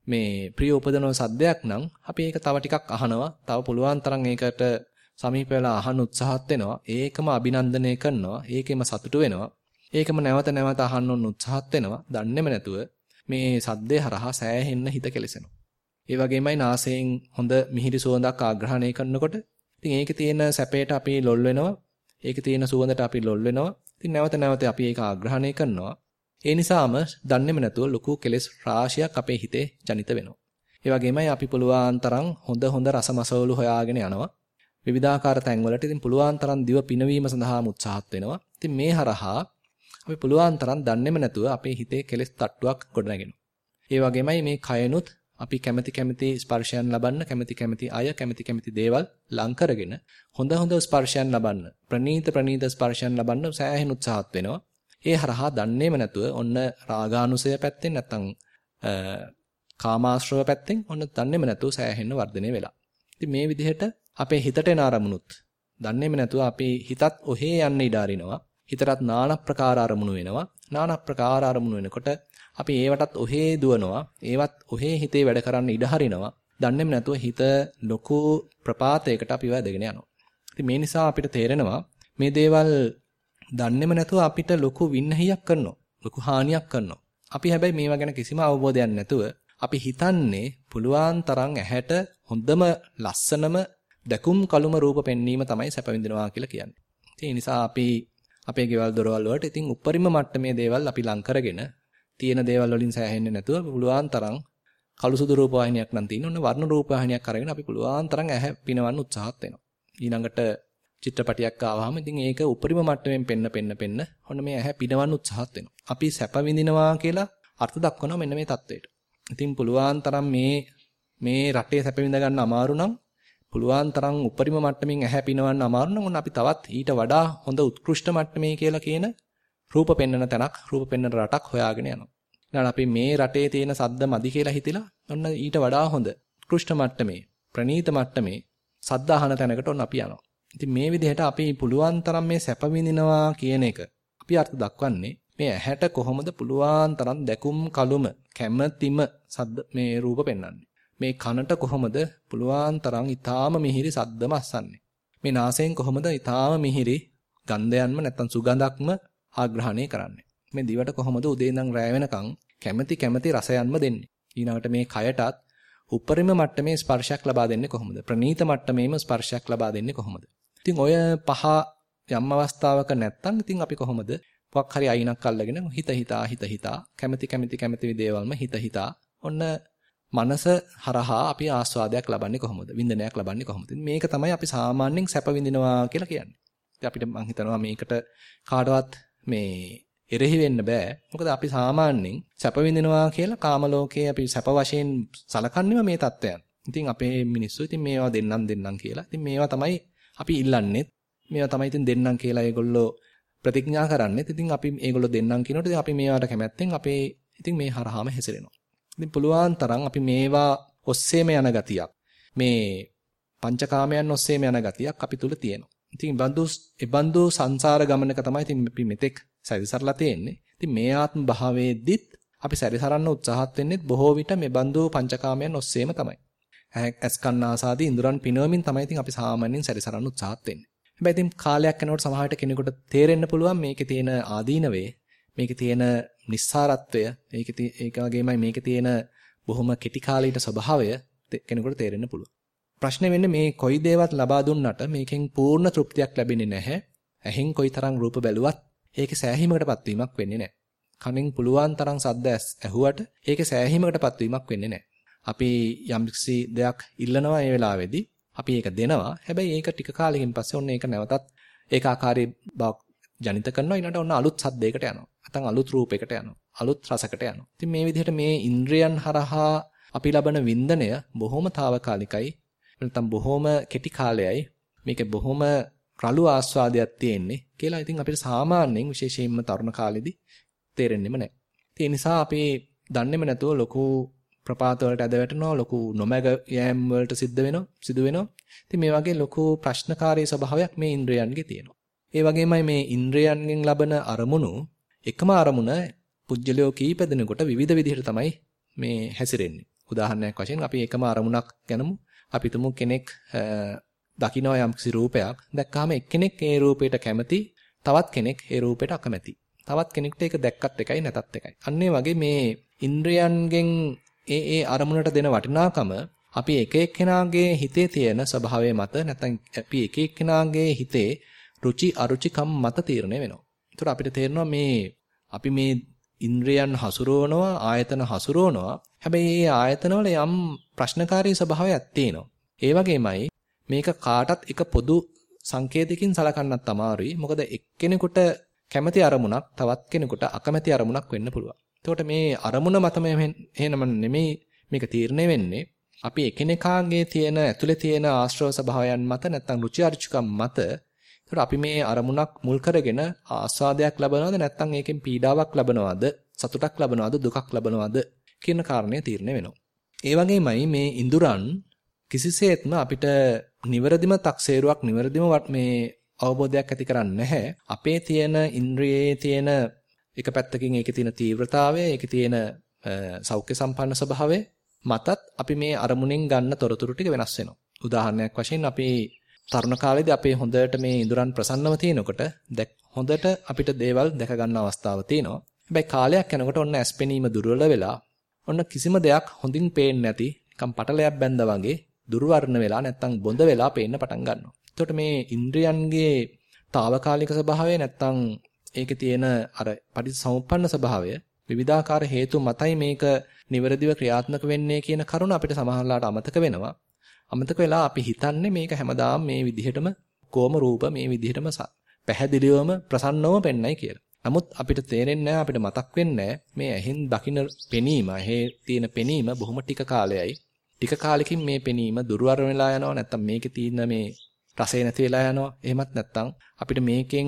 [SPEAKER 1] මේ ප්‍රිය උපදන සද්දයක් නම් අපි ඒක තව ටිකක් අහනවා. තව පුළුවන් තරම් ඒකට සමීප වෙලා අහන්න උත්සාහත් වෙනවා. ඒකම අභිනන්දනය කරනවා. ඒකෙම සතුටු වෙනවා. ඒකම නැවත නැවත අහන්න උන් උත්සාහත් වෙනවා. දන්නේම නැතුව මේ සද්දේ හරහා සෑහෙන්න හිත කෙලසෙනවා. ඒ වගේමයි නාසයෙන් හොඳ මිහිරි සුවඳක් ආග්‍රහණය කරනකොට ඉතින් ඒකේ තියෙන සැපයට අපි ලොල් වෙනවා. ඒකේ තියෙන සුවඳට අපි ලොල් වෙනවා. ඉතින් නැවත නැවත අපි ඒක ආග්‍රහණය කරනවා. ඒ නිසාම දන්නේම නැතුව ලොකු කෙලෙස් රාශියක් අපේ හිතේ ජනිත වෙනවා. ඒ වගේමයි අපි පුළුවන් තරම් හොඳ හොඳ රසමසවලු හොයාගෙන යනවා. විවිධාකාර තැන්වලට ඉතින් පුළුවන් තරම් දිව පිනවීම සඳහා උත්සාහත් වෙනවා. ඉතින් මේ හරහා අපි පුළුවන් තරම් දන්නේම නැතුව අපේ හිතේ කෙලෙස් තට්ටුවක් ගොඩනගෙනවා. ඒ වගේමයි මේ කයනුත් අපි කැමැති කැමැති ස්පර්ශයන් ලබන්න කැමැති කැමැති අය කැමැති කැමැති දේවල් ලං කරගෙන හොඳ හොඳ ස්පර්ශයන් ලබන්න ප්‍රනීත ප්‍රනීත ස්පර්ශයන් ලබන්න සෑහෙන උත්සාහත් වෙනවා. ඒ හරහා දන්නේම නැතුව ඔන්න රාගානුසය පැත්තෙන් නැත්තම් කාමාශ්‍රව පැත්තෙන් ඔන්න දන්නේම නැතුව සෑහෙන වර්ධනය වෙලා. ඉතින් මේ විදිහට අපේ හිතට එන අරමුණුත් දන්නේම නැතුව අපේ හිතත් ඔහේ යන්න ඉඩ අරිනවා. හිතටත් নানা ප්‍රකාර අරමුණු වෙනවා. নানা ප්‍රකාර අරමුණු වෙනකොට අපි ඒවටත් ඔහේ දුවනවා. ඒවත් ඔහේ හිතේ වැඩ කරන්න ඉඩ හරිනවා. දන්නේම නැතුව හිත ලොකු ප්‍රපාතයකට අපි වැදගෙන යනවා. ඉතින් මේ නිසා අපිට තේරෙනවා මේ දේවල් දන්නේම නැතුව අපිට ලොකු වින්නහියක් කරනවා. ලොකු හානියක් කරනවා. අපි හැබැයි මේවා ගැන කිසිම අවබෝධයක් නැතුව අපි හිතන්නේ පුළුවන් තරම් ඇහැට හොඳම ලස්සනම දැකුම් කලුම රූප පෙන්වීම තමයි සැප විඳිනවා කියලා කියන්නේ. ඒ නිසා අපි අපේ ගෙවල් දොරවල් වලට ඉතින් උපරිම මට්ටමේ දේවල් අපි ලං කරගෙන තියෙන දේවල් වලින් සෑහෙන්නේ නැතුව පුළුවන් තරම් කළු සුදු රූපවාහිනියක් නම් තියෙන ඔන්න වර්ණ රූපවාහිනියක් අරගෙන අපි පුළුවන් තරම් ඇහැ පිනවන්න උත්සාහත් වෙනවා. ඊළඟට චිත්‍රපටයක් ආවහම ඉතින් ඒක උපරිම මට්ටමින් පෙන්න පෙන්න පෙන්න ඔන්න මේ ඇහැ පිනවන්න උත්සාහත් වෙනවා. අපි සැප විඳිනවා කියලා අර්ථ දක්වනවා මෙන්න මේ தത്വෙට. ඉතින් පුළුවන් තරම් මේ මේ රටේ සැප විඳ ගන්න අමාරු නම් පුළුවන් තරම් උපරිම මට්ටමින් ඇහැ පිනවන්න අමාරු නම් ඔන්න අපි තවත් ඊට වඩා හොඳ උත්කෘෂ්ඨ මට්ටමේ කියලා කියන රූප පෙන්වන තැනක් රූප පෙන්වන රටක් හොයාගෙන යනවා. ඊළඟ අපි මේ රටේ තියෙන සද්ද මදි කියලා හිතලා ඔන්න ඊට වඩා හොඳ උත්කෘෂ්ඨ මට්ටමේ ප්‍රනීත මට්ටමේ සද්ද අහන තැනකට ඔන්න අපි යනවා. ඉතින් මේ විදිහට අපි පුළුවන් තරම් මේ සැප විඳිනවා කියන එක අපි අර්ථ දක්වන්නේ මේ ඇහැට කොහොමද පුළුවන් තරම් දැකුම් කලුම කැමැතිම සද්ද මේ රූප පෙන්වන්නේ. මේ කනට කොහොමද පුළුවන් තරම් ඊටාම මිහිරි සද්දම අස්සන්නේ. මේ නාසයෙන් කොහොමද ඊටාම මිහිරි ගන්ධයන්ම නැත්තම් සුගඳක්ම ආග්‍රහණය කරන්නේ. මේ දිවට කොහොමද උදේ ඉඳන් රැය වෙනකන් කැමැති කැමැති රසයන්ම දෙන්නේ. ඊළඟට මේ කයටත් උපරිම මට්ටමේ ස්පර්ශයක් ලබා දෙන්නේ කොහොමද? ප්‍රනීත මට්ටමේම ස්පර්ශයක් ලබා දෙන්නේ කොහොමද? ඉතින් ඔය පහ යම් අවස්ථාවක නැත්තම් ඉතින් අපි කොහොමද මොකක් හරි අයිනක් අල්ලගෙන හිත හිතා හිත හිතා කැමැති කැමැති කැමැති දේවල්ම හිත හිතා ඔන්න මනස හරහා අපි ආස්වාදයක් ලබන්නේ කොහොමද? වින්දනයක් ලබන්නේ කොහොමද? මේක තමයි අපි සාමාන්‍යයෙන් සැප විඳිනවා කියලා කියන්නේ. ඉතින් අපිට මම හිතනවා මේකට කාටවත් මේ එරෙහි වෙන්න බෑ. මොකද අපි සාමාන්‍යයෙන් සැප විඳිනවා කියලා කාම ලෝකයේ අපි සැප වශයෙන් සලකන්නේම මේ தත්වයන්. ඉතින් අපේ මිනිස්සු ඉතින් මේවා දෙන්නම් දෙන්නම් කියලා. ඉතින් මේවා තමයි අපි ඉල්ලන්නේ. මේවා තමයි ඉතින් දෙන්නම් කියලා ඒගොල්ලෝ ප්‍රතිඥා කරන්නේ. ඉතින් අපි ඒගොල්ලෝ දෙන්නම් කියනකොට ඉතින් අපි මේවට කැමැත්තෙන් අපේ ඉතින් මේ හරහාම හැසිරෙනවා. ඉතින් පුළුවන් තරම් අපි මේවා ඔස්සේම යන ගතියක් මේ පංචකාමයන් ඔස්සේම යන ගතියක් අපි තුල තියෙනවා. ඉතින් බඳු එබඳු සංසාර ගමනක තමයි ඉතින් අපි මෙතෙක් සැරිසරලා තියෙන්නේ. ඉතින් මේ ආත්ම භාවයේදීත් අපි සැරිසරන්න උත්සාහත් වෙන්නේ බොහෝ විට මේ බඳු පංචකාමයන් ඔස්සේම තමයි. ඇස් කන් ආසාදී ඉඳුරන් පිනවමින් තමයි ඉතින් අපි සාමාන්‍යයෙන් සැරිසරන්න උත්සාහත් වෙන්නේ. හැබැයි ඉතින් කාලයක් යනකොට සමහරට කෙනෙකුට තේරෙන්න පුළුවන් මේකේ තියෙන ආදීනවේ මේකේ තියෙන නිස්සාරත්වය ඒකේ ඒක වගේමයි මේකේ තියෙන බොහොම කෙටි කාලීන ස්වභාවය කෙනෙකුට තේරෙන්න පුළුවන්. ප්‍රශ්නේ වෙන්නේ මේ කොයි දේවත් ලබා දුන්නට මේකෙන් පූර්ණ තෘප්තියක් ලැබෙන්නේ නැහැ. ඇහෙන් කොයිතරම් රූප බැලුවත් ඒකේ සෑහීමකටපත් වීමක් වෙන්නේ නැහැ. කනෙන් පුළුවන් තරම් සද්ද ඇහුවට ඒකේ සෑහීමකටපත් වීමක් වෙන්නේ නැහැ. අපි යම්කිසි දෙයක් ඉල්ලනවා ඒ වෙලාවේදී අපි ඒක දෙනවා. හැබැයි ඒක ටික කාලෙකින් පස්සේ ඔන්න ඒක නැවතත් ඒකාකාරී බවක් ජනිත කරනවා ඊළඟට ඔන්න අලුත් සද්දයකට යනවා. නැත්නම් අලුත් රූපයකට යනවා. අලුත් රසකට යනවා. ඉතින් මේ විදිහට මේ ඉන්ද්‍රයන් හරහා අපි ලබන වින්දනය බොහොම తాවකාලිකයි. නැත්නම් බොහොම කෙටි කාලයයි. මේක බොහොම රළු ආස්වාදයක් තියෙන්නේ කියලා ඉතින් අපිට සාමාන්‍යයෙන් විශේෂයෙන්ම තරුණ කාලෙදී තේරෙන්නෙම නැහැ. ඒ නිසා අපි දන්නේම නැතුව ලොකු ප්‍රපාත වලට ඇද වැටෙනවා ලොකු නොමැග යෑම් වලට සිද්ධ වෙනවා සිදු වෙනවා. ඉතින් මේ වගේ ලොකු ප්‍රශ්නකාරී ස්වභාවයක් මේ ඉන්ද්‍රයන්ගේ තියෙනවා. ඒ වගේමයි මේ ඉන්ද්‍රයන්ගෙන් ලබන අරමුණු එකම අරමුණ පුජ්‍යලෝ කීප දෙනෙකුට විවිධ විදිහට තමයි මේ හැසිරෙන්නේ. උදාහරණයක් වශයෙන් අපි එකම අරමුණක් ගනිමු. අපි තුමු කෙනෙක් දකිනවා යම්කිසි රූපයක්. දැක්කාම එක්කෙනෙක් ඒ රූපයට කැමති, තවත් කෙනෙක් ඒ රූපයට අකමැති. තවත් කෙනෙක්ට ඒක දැක්කත් එකයි නැතත් එකයි. අන්න වගේ මේ ඉන්ද්‍රයන්ගෙන් ඒ ඒ අරමුණට දෙන වටිනාකම අපි එක එක්කෙනාගේ හිතේ තියෙන ස්වභාවය මත නැත්නම් අපි එක එක්කෙනාගේ හිතේ රුචි අරුචිකම් මත තීරණය වෙනවා. ඒතර අපිට තේරෙනවා මේ අපි මේ ඉන්ද්‍රයන් හසුරවනවා ආයතන හසුරවනවා. හැබැයි මේ ආයතනවල යම් ප්‍රශ්නකාරී ස්වභාවයක් තියෙනවා. ඒ වගේමයි මේක කාටත් එක පොදු සංකේතකින් සලකන්නත් අමාරුයි. මොකද එක්කෙනෙකුට කැමැති අරමුණක් තවත් කෙනෙකුට අකමැති අරමුණක් වෙන්න පුළුවන්. එතකොට මේ අරමුණ මතම එහෙනම නෙමෙයි මේක තීරණය වෙන්නේ. අපි එකිනෙකාගේ තියෙන ඇතුලේ තියෙන ආශ්‍රව ස්වභාවයන් මත නැත්නම් රුචි අරුචිකම් මත ඒකට අපි මේ අරමුණක් මුල් කරගෙන ආස්වාදයක් ලබනවද නැත්නම් ඒකෙන් පීඩාවක් ලබනවද සතුටක් ලබනවද දුකක් ලබනවද කියන කාරණය තීරණය වෙනවා. ඒ වගේමයි මේ ඉඳුරන් කිසිසේත්ම අපිට නිවැරදිම තක්සේරුවක් නිවැරදිම මේ අවබෝධයක් ඇති කරන්නේ නැහැ. අපේ තියෙන ඉන්ද්‍රියේ තියෙන එක පැත්තකින් ඒකේ තියෙන තීව්‍රතාවය, ඒකේ තියෙන සෞඛ්‍ය සම්පන්න ස්වභාවය මතත් අපි මේ අරමුණෙන් ගන්න තොරතුරු ටික වෙනස් වෙනවා. උදාහරණයක් වශයෙන් අපි තරුණ කාලේදී අපේ හොඳට මේ ඉඳුරන් ප්‍රසන්නව තියෙනකොට හොඳට අපිට දේවල් දැක ගන්න අවස්ථාව තියෙනවා. හැබැයි කාලයක් යනකොට ඔන්න ඇස්පෙනීම දුර්වල වෙලා ඔන්න කිසිම දෙයක් හොඳින් පේන්නේ නැති නිකන් පටලයක් බැඳා වගේ දුර්වර්ණ වෙලා නැත්තම් බොඳ වෙලා පේන්න පටන් ගන්නවා. එතකොට මේ ඉන්ද්‍රියන්ගේ తాවකාලික ස්වභාවය නැත්තම් ඒකේ තියෙන අර පරිසම්පන්න ස්වභාවය විවිධාකාර හේතු මතයි මේක නිවැරදිව ක්‍රියාත්මක වෙන්නේ කියන කරුණ අපිට සමහරලාට අමතක වෙනවා. අමතක වෙලා අපි හිතන්නේ මේක හැමදාම මේ විදිහටම කොම රූප මේ විදිහටම පැහැදිලිවම ප්‍රසන්නවම පෙන්නයි කියලා. නමුත් අපිට තේරෙන්නේ අපිට මතක් වෙන්නේ මේ ඇහෙන් දකින්න පෙනීම, ඇහි තියෙන පෙනීම බොහොම ටික කාලයයි. ටික කාලෙකින් මේ පෙනීම දුර්වර වෙලා යනවා නැත්තම් මේකේ තියෙන මේ රසය නැති වෙලා යනවා. එහෙමත් නැත්තම් අපිට මේකෙන්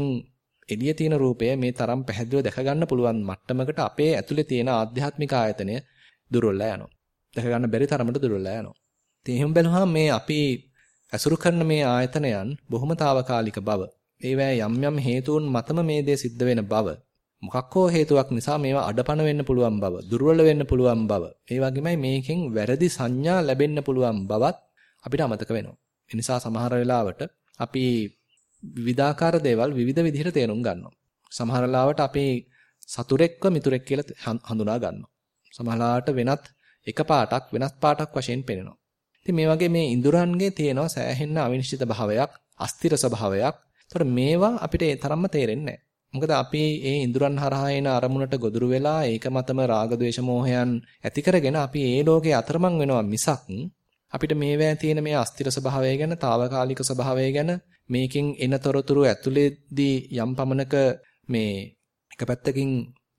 [SPEAKER 1] එළිය තියෙන රූපය මේ තරම් පැහැදිලිව දැක ගන්න පුළුවන් මට්ටමකට අපේ ඇතුලේ තියෙන ආධ්‍යාත්මික ආයතනය දුර්වලලා යනවා. දැක ගන්න බැරි තරමට දුර්වලලා යනවා. ඉතින් එහෙම බැලුවහම මේ අපි ඇසුරු කරන මේ ආයතනයන් බොහොම తాවකාලික බව. ඒවැ යම් යම් හේතුන් මතම මේ දේ සිද්ධ වෙන බව. මොකක් හෝ හේතුවක් නිසා මේවා අඩපණ වෙන්න පුළුවන් බව, දුර්වල වෙන්න පුළුවන් බව. ඒ වගේමයි මේකෙන් වැරදි සංඥා ලැබෙන්න පුළුවන් බවත් අපිට අමතක වෙනවා. ඒ නිසා සමහර වෙලාවට අපි විවිධාකාර දේවල් විවිධ විදිහට තේරුම් ගන්නවා. සමහර වෙලාවට අපි සතුරෙක්ව මිතුරෙක් කියලා හඳුනා ගන්නවා. සමහරලාට වෙනත් එක පාටක් වෙනස් පාටක් වශයෙන් පෙනෙනවා. ඉතින් මේ වගේ මේ ඉඳුරන්ගේ තියෙනවා සෑහෙන්න අවිනිශ්චිත භාවයක්, අස්තිර ස්වභාවයක්. ඒතකොට මේවා අපිට ඒ තරම්ම තේරෙන්නේ මොකද අපි මේ ඉඳුරන් හරහා එන අරමුණට ගොදුරු වෙලා ඒක මතම රාග ද්වේෂ මෝහයන් ඇති කරගෙන අපි ඒ ලෝකේ අතරමං වෙනවා මිසක් අපිට මේවැය තියෙන මේ අස්තිර ස්වභාවය ගැන, తాවකාලික ස්වභාවය ගැන මේකෙන් එන තොරතුරු ඇතුලේදී යම් පමණක මේ එක පැත්තකින්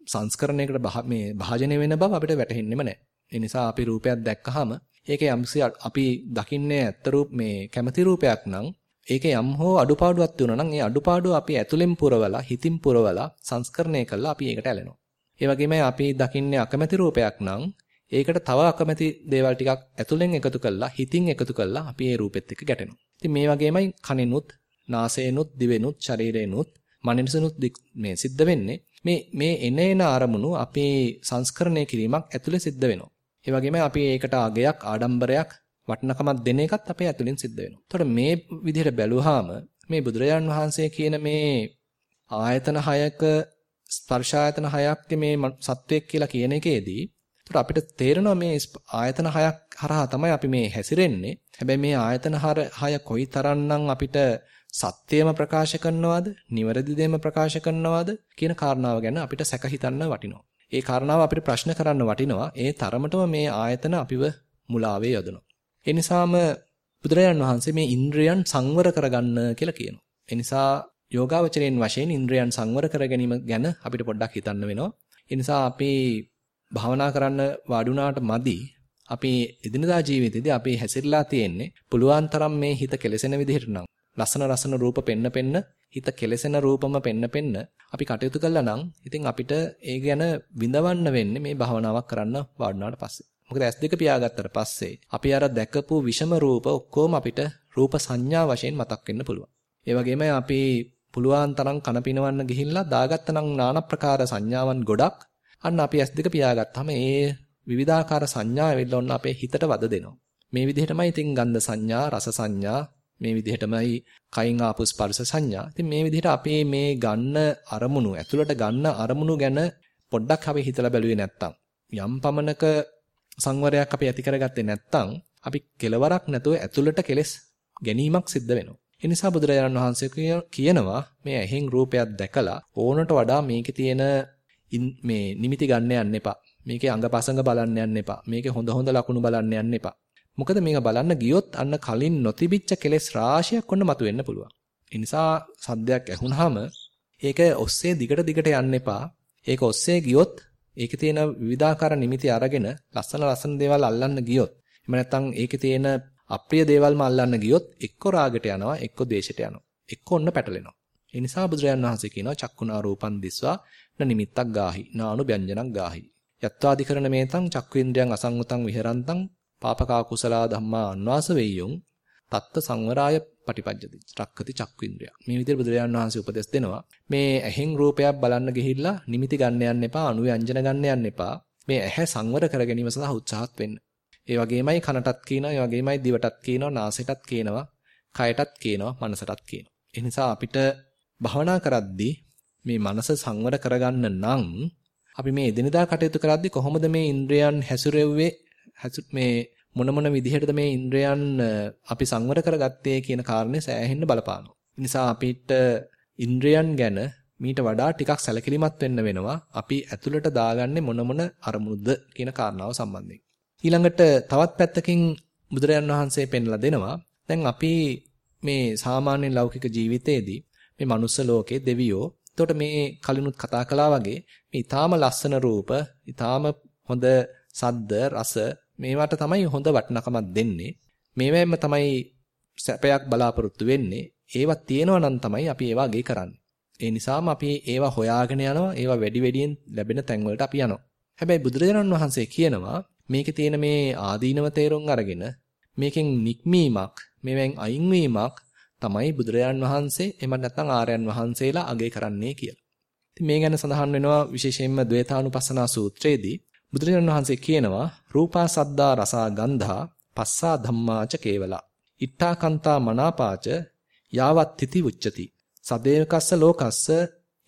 [SPEAKER 1] සංස්කරණයකට මේ භාජනය වෙන බව අපිට වැටහෙන්නෙම නැහැ. ඒ නිසා අපි රූපයක් දැක්කහම ඒකේ යම්සි අපි දකින්නේ ඇත්ත රූප මේ කැමති රූපයක් නම් ඒකේ යම් හෝ අඩුපාඩුවක් තියෙනවා නම් ඒ අඩුපාඩුව අපි ඇතුලෙන් පුරවලා හිතින් පුරවලා සංස්කරණය කළා අපි ඒකට ඇලෙනවා. ඒ වගේම අපි දකින්නේ අකමැති රූපයක් නම් ඒකට තව අකමැති දේවල් ටිකක් ඇතුලෙන් එකතු කළා හිතින් එකතු කළා අපි ඒ රූපෙත් එක්ක ගැටෙනවා. ඉතින් මේ වගේමයි කනෙනුත්, නාසයෙනුත්, දිවෙනුත්, ශරීරයෙනුත්, මනෙනුත් මේ සිද්ධ වෙන්නේ මේ මේ එන එන අරමුණු අපේ සංස්කරණය කිරීමක් ඇතුලේ සිද්ධ වෙනවා. ඒ වගේම අපි ඒකට අගයක්, ආඩම්බරයක්, වටිනකමක් දෙන එකත් අපේ ඇතුලෙන් සිද්ධ වෙනවා. එතකොට මේ විදිහට බැලුවාම මේ බුදුරජාන් වහන්සේ කියන මේ ආයතන හයක ස්පර්ශ ආයතන හයක් මේ සත්වයක් කියලා කියන එකේදී එතකොට අපිට තේරෙනවා මේ ආයතන හයක් හරහා තමයි අපි මේ හැසිරෙන්නේ. හැබැයි මේ ආයතන හය කොයිතරම්නම් අපිට සත්‍යයම ප්‍රකාශ කරනවද, නිවැරදි දෙයම ප්‍රකාශ කරනවද කියන කාරණාව ගැන අපිට සැක හිතන්න වටිනවා. ඒ කාරණාව අපිට ප්‍රශ්න කරන්න වටිනවා. ඒ තරමටම මේ ආයතන අපිව මුලාවේ යොදනවා. ඒ නිසාම බුදුරජාන් වහන්සේ මේ ඉන්ද්‍රයන් සංවර කරගන්න කියලා කියනවා. ඒ නිසා යෝගාවචරයෙන් වශයෙන් ඉන්ද්‍රයන් සංවර කර ගැනීම ගැන අපිට පොඩ්ඩක් හිතන්න වෙනවා. ඒ නිසා අපි භාවනා කරන්න වාඩුණාට මදි අපි එදිනදා ජීවිතේදී අපි හැසිරලා තියෙන්නේ පුළුවන් තරම් මේ හිත කෙලසෙන විදිහට නම් ලස්සන ලස්සන රූප පෙන්න පෙන්න හිත කෙලසෙන රූපම පෙන්න පෙන්න අපි කටයුතු කළා නම් ඉතින් අපිට ඒ ගැන විඳවන්න වෙන්නේ මේ භාවනාවක් කරන්න වාඩුණාට පස්සේ. මොකද S2 පියාගත්තට පස්සේ අපි අර දැකපු විෂම රූප ඔක්කොම අපිට රූප සංඥා වශයෙන් මතක් වෙන්න පුළුවන්. ඒ වගේම අපි පුළුවන් තරම් කන පිනවන්න ගිහිල්ලා දාගත්තනම් নানা ප්‍රකාර සංඥාවන් ගොඩක් අන්න අපි S2 පියාගත්තාම ඒ විවිධාකාර සංඥා ඇවිල්ලා ඔන්න අපේ හිතට වද දෙනවා. මේ විදිහටමයි ඉතින් ගන්ධ සංඥා, රස සංඥා, මේ විදිහටමයි කයින් ආපු ස්පර්ශ සංඥා. ඉතින් මේ විදිහට අපේ මේ ගන්න අරමුණු, ඇතුළට ගන්න අරමුණු ගැන පොඩ්ඩක් අපි හිතලා බැලුවේ නැත්තම් යම් පමණක සංවරයක් අපි ඇති කරගත්තේ නැත්නම් අපි කෙලවරක් නැතුව ඇතුළට කෙලස් ගැනීමක් සිද්ධ වෙනවා. ඒ නිසා බුදුරජාණන් වහන්සේ කියනවා මේ ඇහෙන් රූපයක් දැකලා ඕනට වඩා මේකේ තියෙන මේ නිමිති ගන්න යන්න එපා. මේකේ අංගපසංග බලන්න යන්න එපා. මේකේ හොඳ හොඳ ලකුණු බලන්න යන්න එපා. මොකද මේක බලන්න ගියොත් අන්න කලින් නොතිබිච්ච කෙලෙස් රාශියක් ඔන්න මතුවෙන්න පුළුවන්. ඒ නිසා සද්දයක් ඇහුනහම ඒක ඔස්සේ දිගට දිගට යන්න එපා. ඒක ඔස්සේ ගියොත් ඒකේ තියෙන විවිධාකාර නිමිති අරගෙන ලස්සන ලස්සන දේවල් අල්ලන්න ගියොත් එහෙම නැත්නම් ඒකේ තියෙන අප්‍රිය දේවල්ම අල්ලන්න ගියොත් එක්ක රාගයට යනවා එක්ක ද්වේෂයට යනවා එක්ක ඔන්න පැටලෙනවා ඒ නිසා බුදුරජාන් වහන්සේ කියනවා චක්කුණා රූපන් දිස්වා න නිමිත්තක් ගාහි නානු ව්‍යංජනක් ගාහි යත්වාදිකරණ මේතං චක්කේන්ද්‍රයන් අසංගතං විහෙරන්තං පාපකා කුසලා ධම්මා අන්වාස වෙය්‍යුං තත්ත සංවරාය පටිපජ්ජති. රක්කති චක්කේන්ද්‍රය. මේ විදිහට බුදුරජාණන් වහන්සේ උපදෙස් දෙනවා. මේ ඇහෙන් රූපයක් බලන්න ගිහිල්ලා නිමිති ගන්න යන්න එපා, අනුව්‍යංජන ගන්න යන්න එපා. මේ ඇහැ සංවර කර ගැනීම සඳහා උත්සාහත් වෙන්න. ඒ වගේමයි කනටත් කියනවා, ඒ වගේමයි දිවටත් කියනවා, නාසයටත් කියනවා, කයටත් කියනවා, මනසටත් කියනවා. ඒ නිසා අපිට භවනා කරද්දී මේ මනස සංවර කරගන්න නම් අපි මේ එදිනදා කටයුතු කරද්දී කොහොමද මේ ඉන්ද්‍රයන් හැසිරෙව්වේ මේ මොන මොන විදිහටද මේ ඉන්ද්‍රයන් අපි සංවර කරගත්තේ කියන කාරණේ සෑහෙන්න බලපානවා. නිසා අපිට ඉන්ද්‍රයන් ගැන මීට වඩා ටිකක් සැලකිලිමත් වෙන්න වෙනවා. අපි ඇතුළට දාගන්නේ මොන මොන අරමුණුද කියන කාරණාව සම්බන්ධයෙන්. ඊළඟට තවත් පැත්තකින් බුදුරජාන් වහන්සේ පෙන්ලා දෙනවා. දැන් අපි මේ සාමාන්‍ය ලෞකික ජීවිතයේදී මේ මනුස්ස ලෝකේ දෙවියෝ එතකොට මේ කලිනුත් කතා කළා වගේ මේ ඊටාම ලස්සන රූප, ඊටාම හොඳ සද්ද, රස මේවට තමයි හොඳ වටිනකමක් දෙන්නේ. මේවෙන්ම තමයි සැපයක් බලාපොරොත්තු වෙන්නේ. ඒවා තියෙනවා නම් තමයි අපි ඒවා අගේ කරන්නේ. ඒ නිසාම අපි ඒවා හොයාගෙන යනවා. ඒවා වැඩි වැඩියෙන් ලැබෙන තැන් වලට අපි යනවා. හැබැයි බුදුරජාණන් වහන්සේ කියනවා මේකේ තියෙන මේ ආදීනව තේරුම් අරගෙන මේකෙන් නික්මීමක්, මේවෙන් අයින්වීමක් තමයි බුදුරජාණන් වහන්සේ එහෙම නැත්නම් ආර්යයන් වහන්සේලා අගේ කරන්නේ කියලා. ඉතින් මේ ගැන සඳහන් වෙනවා විශේෂයෙන්ම ද්වේතානුපස්සනා සූත්‍රයේදී බුදුරජාණන් වහන්සේ කියනවා රූපා සද්දා රසා ගන්ධා පස්සා ධම්මාච කේවලා. ඉත්තාකන්තා මනාපාච යාවත් තිති උච්චති. සදේවකස්ස ලෝකස්ස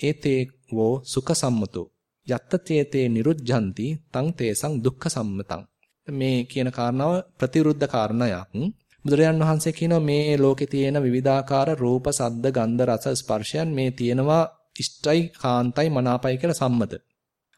[SPEAKER 1] ඒතේ වෝ සුඛ සම්මතෝ. යත්ත චේතේ නිරුද්ධಂತಿ තං තේසං දුක්ඛ සම්මතං. මේ කියන කාරණාව ප්‍රතිවිරුද්ධ කාරණයක්. බුදුරජාන් වහන්සේ කියනවා මේ ලෝකේ තියෙන විවිධාකාර රූප, සද්ද, ගන්ධ, රස, ස්පර්ශයන් මේ තියෙනවා ඉෂ්ටයි, කාන්තයි, මනාපයි කියලා සම්මත.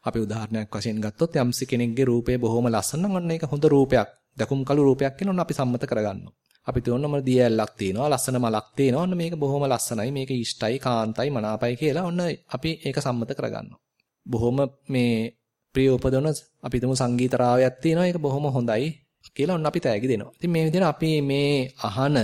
[SPEAKER 1] අපි උදාහරණයක් වශයෙන් ගත්තොත් යම්සි කෙනෙක්ගේ රූපය බොහොම ලස්සන නම් අන්න ඒක හොඳ රූපයක්. දකුම් කළු රූපයක් කියන ඔන්න අපි සම්මත කරගන්නවා. අපි තෝරනම දියැලක් තියෙනවා, ලස්සන මලක් තියෙනවා. ඔන්න මේක බොහොම ලස්සනයි, මේක ඉෂ්ටයි, කාන්තයි, මනාපයි කියලා ඔන්න අපි ඒක සම්මත කරගන්නවා. බොහොම මේ ප්‍රිය උපදවන අපි තුමු සංගීත රාවයක් තියෙනවා. ඒක බොහොම හොඳයි කියලා ඔන්න අපි තෑගි දෙනවා. ඉතින් මේ විදිහට අපි මේ අහන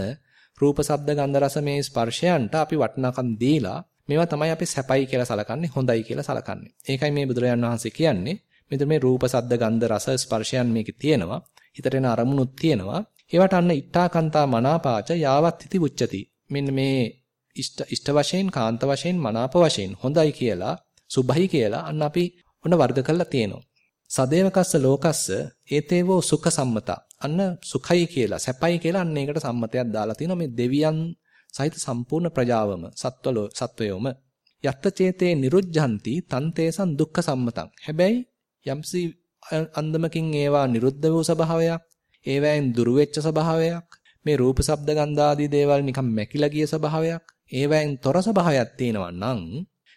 [SPEAKER 1] රූප, ශබ්ද, ගන්ධ, රස මේ ස්පර්ශයන්ට අපි වටිනාකම් දීලා මේවා තමයි අපි සැපයි කියලා සලකන්නේ, හොඳයි කියලා සලකන්නේ. ඒකයි මේ බුදුරජාණන් වහන්සේ කියන්නේ. මෙතන මේ රූප, ශබ්ද, ගන්ධ, රස, ස්පර්ශයන් මේකේ තියෙනවා. හිතට එන අරමුණුත් තියෙනවා. ඒවට අන්න ඉත්තාකන්තා මනාපාච යාවත් ඉති උච්චති. මෙන්න මේ ඉෂ්ට ඉෂ්ට වශයෙන්, කාන්ත වශයෙන්, මනාප වශයෙන් හොඳයි කියලා, සුභයි කියලා අන්න අපි ඔන්න වර්ග කරලා තියෙනවා. සදේවකස්ස ලෝකස්ස ඒතේවෝ සුඛ සම්මතා. අන්න සුඛයි කියලා, සැපයි කියලා අන්න ඒකට සම්මතයක් දාලා තිනවා මේ දෙවියන් සහිත සම්පූර්ණ ප්‍රජාවම සත්වලෝ සත්වයෝම යත්ත චේතේ නිරුද්ධಂತಿ තන්තේසං දුක්ඛ සම්මතං හැබැයි යම්සි අන්දමකින් ඒවා නිරුද්ධ වූ ස්වභාවයක් ඒවැයෙන් දුරු වෙච්ච ස්වභාවයක් මේ රූප ශබ්ද ගන්ධ ආදී දේවල් නිකන් මැකිලා ගිය ස්වභාවයක් ඒවැයෙන් තොර ස්වභාවයක් තියෙනවා නම්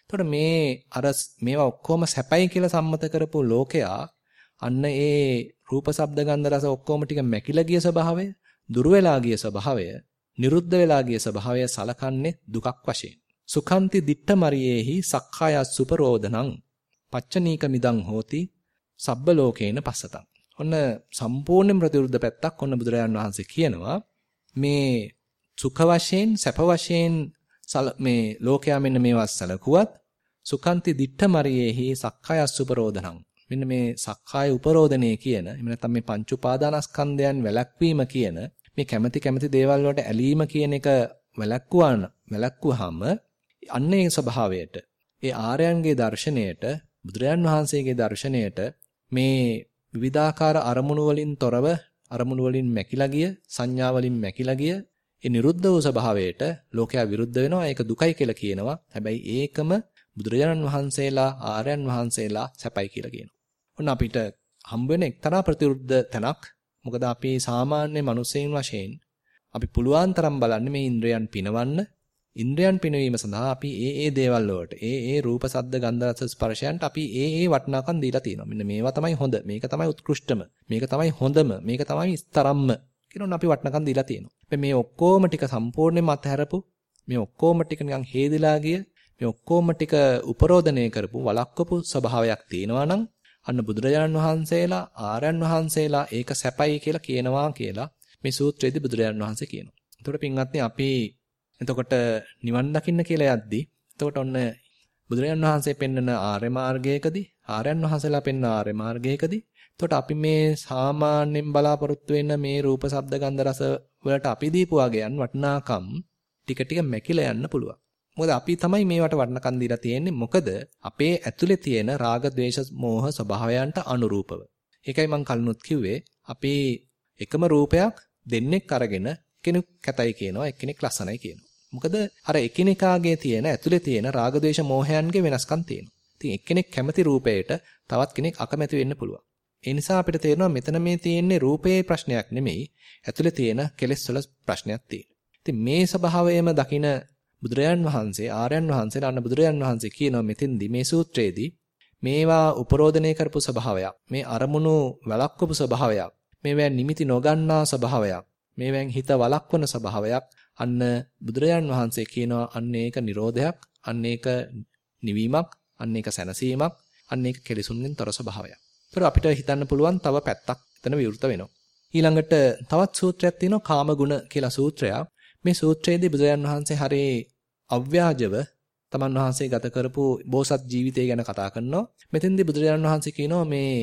[SPEAKER 1] එතකොට මේ අර මේවා ඔක්කොම සැපයි කියලා සම්මත කරපු ලෝකයා අන්න ඒ රූප ශබ්ද ගන්ධ රස ඔක්කොම ටික මැකිලා ගිය ස්වභාවය දුර වෙලා ගිය ස්වභාවය නිරුද්ධ වෙලා ගිය ස්වභාවය සලකන්නේ දුකක් වශයෙන්. සුඛන්ති දිට්ඨ මරියේහි සක්ඛායස් සුපරෝධනං පච්චනීක මිදං හෝති සබ්බ ලෝකේන පස්සතං. ඔන්න සම්පූර්ණ ප්‍රතිවිරුද්ධ පැත්තක් ඔන්න බුදුරජාණන් වහන්සේ කියනවා මේ සුඛ වශයෙන් සැප වශයෙන් මේ ලෝකයා මෙන්න මේවා සැලකුවත් සුඛන්ති දිට්ඨ මරියේහි සක්ඛායස් සුපරෝධනං මෙන්න මේ සක්කාය උපරෝධනය කියන එහෙම නැත්නම් මේ පංච උපාදානස්කන්ධයන් වැළැක්වීම කියන මේ කැමැති කැමැති දේවල් වලට ඇලීම කියන එක වැළැක්වුවාන වැළැක්වුවාම අන්න ඒ ස්වභාවයට ඒ ආර්යයන්ගේ දර්ශනයට බුදුරයන් වහන්සේගේ දර්ශනයට මේ විවිධාකාර අරමුණු වලින් තොරව අරමුණු වලින් මැකිලා ගිය සංඥා වලින් මැකිලා ගිය ඒ නිරුද්ධ වූ ස්වභාවයට ලෝකයා විරුද්ධ වෙනවා ඒක දුකයි කියලා කියනවා හැබැයි ඒකම බුදුරජාණන් වහන්සේලා ආර්යයන් වහන්සේලා සැපයි කියලා කියනවා. ඔන්න අපිට හම්බ වෙන එක්තරා ප්‍රතිවිරුද්ධ තැනක් මොකද අපි සාමාන්‍ය මිනිසෙයින් වශයෙන් අපි පුළුවන් තරම් බලන්නේ මේ ඉන්ද්‍රයන් පිනවන්න ඉන්ද්‍රයන් පිනවීම සඳහා අපි ඒ ඒ දේවල් වලට ඒ ඒ රූප සද්ද ගන්ධ රස ස්පර්ශයන්ට අපි ඒ ඒ වටිනාකම් දීලා තියෙනවා. මෙන්න මේවා තමයි හොඳ. මේක තමයි උත්කෘෂ්ඨම. මේක තමයි හොඳම. මේක තමයි ස්තරම්ම. කියනොත් අපි වටිනාකම් දීලා තියෙනවා. මේ ඔක්කොම ටික සම්පූර්ණයෙන්ම අතහැරපු මේ ඔක්කොම ටික නිකන් හේදිලා ගිය මේ ඔක්කොම ටික උපරෝධනය කරපු වළක්වපු ස්වභාවයක් තියෙනවා නම් අන්න බුදුරජාණන් වහන්සේලා ආරයන් වහන්සේලා ඒක සැපයි කියලා කියනවා කියලා මේ සූත්‍රයේදී බුදුරජාණන් වහන්සේ කියනවා. එතකොට පින්වත්නි අපි එතකොට නිවන් දකින්න කියලා යද්දී එතකොට ඔන්න බුදුරජාණන් වහන්සේ පෙන්වන ආර්ය මාර්ගයකදී ආර්යයන් වහන්සේලා පෙන්වන ආර්ය මාර්ගයකදී එතකොට අපි මේ සාමාන්‍යයෙන් බලාපොරොත්තු වෙන මේ රූප ශබ්ද ගන්ධ රස වලට අපි දීපු වගයන් වටිනාකම් ටික ටික මැකිලා යන්න පුළුවන්. මොකද අපි තමයි මේවට වර්ණකම් දීලා තියෙන්නේ. මොකද අපේ ඇතුලේ තියෙන රාග, ద్వේෂ, මෝහ ස්වභාවයන්ට අනුරූපව. ඒකයි මම කලිනුත් කිව්වේ අපි එකම රූපයක් දෙන්නෙක් අරගෙන කෙනෙක් කැතයි කියනවා, එක්කෙනෙක් ලස්සනයි කියනවා. මොකද අර එකිනෙකාගේ තියෙන ඇතුලේ තියෙන රාග, ద్వේෂ, මෝහයන්ගේ වෙනස්කම් තියෙනවා. ඉතින් එක්කෙනෙක් කැමති රූපයට තවත් කෙනෙක් අකමැති වෙන්න පුළුවන්. ඒ නිසා අපිට තේරෙනවා මෙතන මේ තියෙන්නේ රූපයේ ප්‍රශ්නයක් නෙමෙයි ඇතුලේ තියෙන කෙලෙස් වල ප්‍රශ්නයක් තියෙනවා. ඉතින් මේ ස්වභාවයම දකින බුදුරයන් වහන්සේ ආර්යයන් වහන්සේලා අන්න බුදුරයන් වහන්සේ කියනවා මෙතෙන්දි මේ සූත්‍රයේදී මේවා උපරෝධනය කරපු ස්වභාවයක් මේ අරමුණු වළක්වපු ස්වභාවයක් මේවා නිමිති නොගන්නා ස්වභාවයක් මේවෙන් හිත වළක්වන ස්වභාවයක් අන්න බුදුරයන් වහන්සේ කියනවා අන්න ඒක නිරෝධයක් අන්න ඒක නිවීමක් අන්න ඒක සැනසීමක් අන්න ඒක කෙලෙසුන්ගෙන් තොර ස්වභාවයක්. ඒතර අපිට හිතන්න පුළුවන් තව පැත්තක් එතන විවෘත වෙනවා. ඊළඟට තවත් සූත්‍රයක් තියෙනවා කාමගුණ කියලා සූත්‍රයක්. මේ සූත්‍රයේදී බුදුරජාන් වහන්සේ හරේ අව්‍යාජව තමන් වහන්සේ ගත කරපු බෝසත් ජීවිතය ගැන කතා කරනවා. මෙතෙන්දී බුදුරජාණන් වහන්සේ කියනවා මේ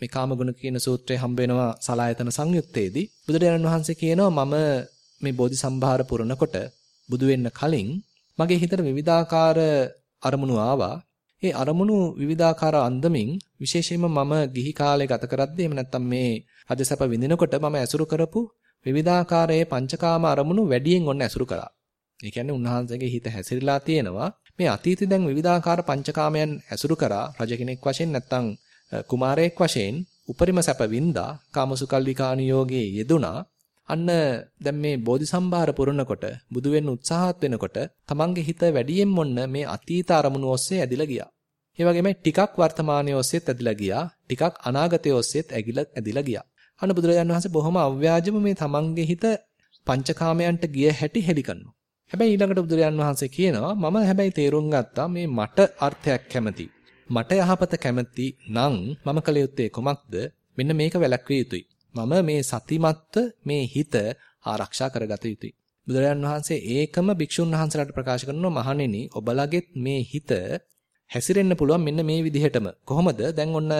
[SPEAKER 1] මේ කාමගුණ කියන සූත්‍රය හම්බ වෙනවා සලායතන සංයුත්තේදී. බුදුරජාණන් වහන්සේ කියනවා මම මේ බෝධිසම්භාර පුරනකොට බුදු වෙන්න කලින් මගේ හිතට විවිධාකාර අරමුණු ආවා. ඒ අරමුණු විවිධාකාර අන්දමින් විශේෂයෙන්ම මම ගිහි කාලේ ගත කරද්දී එහෙම නැත්නම් මේ රජසැප විඳිනකොට මම ඇසුරු කරපු විවිධාකාරයේ පංචකාම අරමුණු වැඩියෙන් ඔන්න ඇසුරු කරා. ඒ කියන්නේ උන්වහන්සේගේ හිත හැසිරලා තියෙනවා මේ අතීතේ දැන් විවිධාකාර පංචකාමයන් ඇසුරු කරා රජ කෙනෙක් වශයෙන් නැත්නම් කුමාරයෙක් වශයෙන් උපරිම සැප වින්දා කාමසුකල්ලිකානියෝගේ යෙදුනා අන්න දැන් මේ බෝධිසම්භාර පුරනකොට බුදු වෙන්න උත්සාහත් වෙනකොට තමන්ගේ හිත වැඩියෙන් මොන්න මේ අතීත අරමුණු ඔස්සේ ඇදිලා ගියා. ඒ වගේම ටිකක් වර්තමානයේ ඔස්සේත් ඇදිලා ගියා. ටිකක් අනාගතයේ ඔස්සේත් ඇගිලා ඇදිලා ගියා. අන්න බුදුරජාණන් වහන්සේ බොහොම අව්‍යාජම මේ තමන්ගේ හිත පංචකාමයන්ට ගිය හැටි හෙලි කරනවා. හැබැයි ඊළඟට බුදුරජාණන් වහන්සේ කියනවා මම හැබැයි තේරුම් ගත්තා මේ මට අර්ථයක් කැමති. මට යහපත කැමති නම් මම කළ යුත්තේ කොමක්ද? මෙන්න මේක වැළැක්විය යුතුයි. මම මේ සතිමත්ව මේ හිත ආරක්ෂා කරගත යුතුයි. බුදුරජාණන් වහන්සේ ඒකම භික්ෂුන් වහන්සේලාට ප්‍රකාශ කරනවා මහණෙනි ඔබලගෙත් මේ හිත හැසිරෙන්න පුළුවන් මෙන්න මේ විදිහටම. කොහොමද? දැන් ඔන්න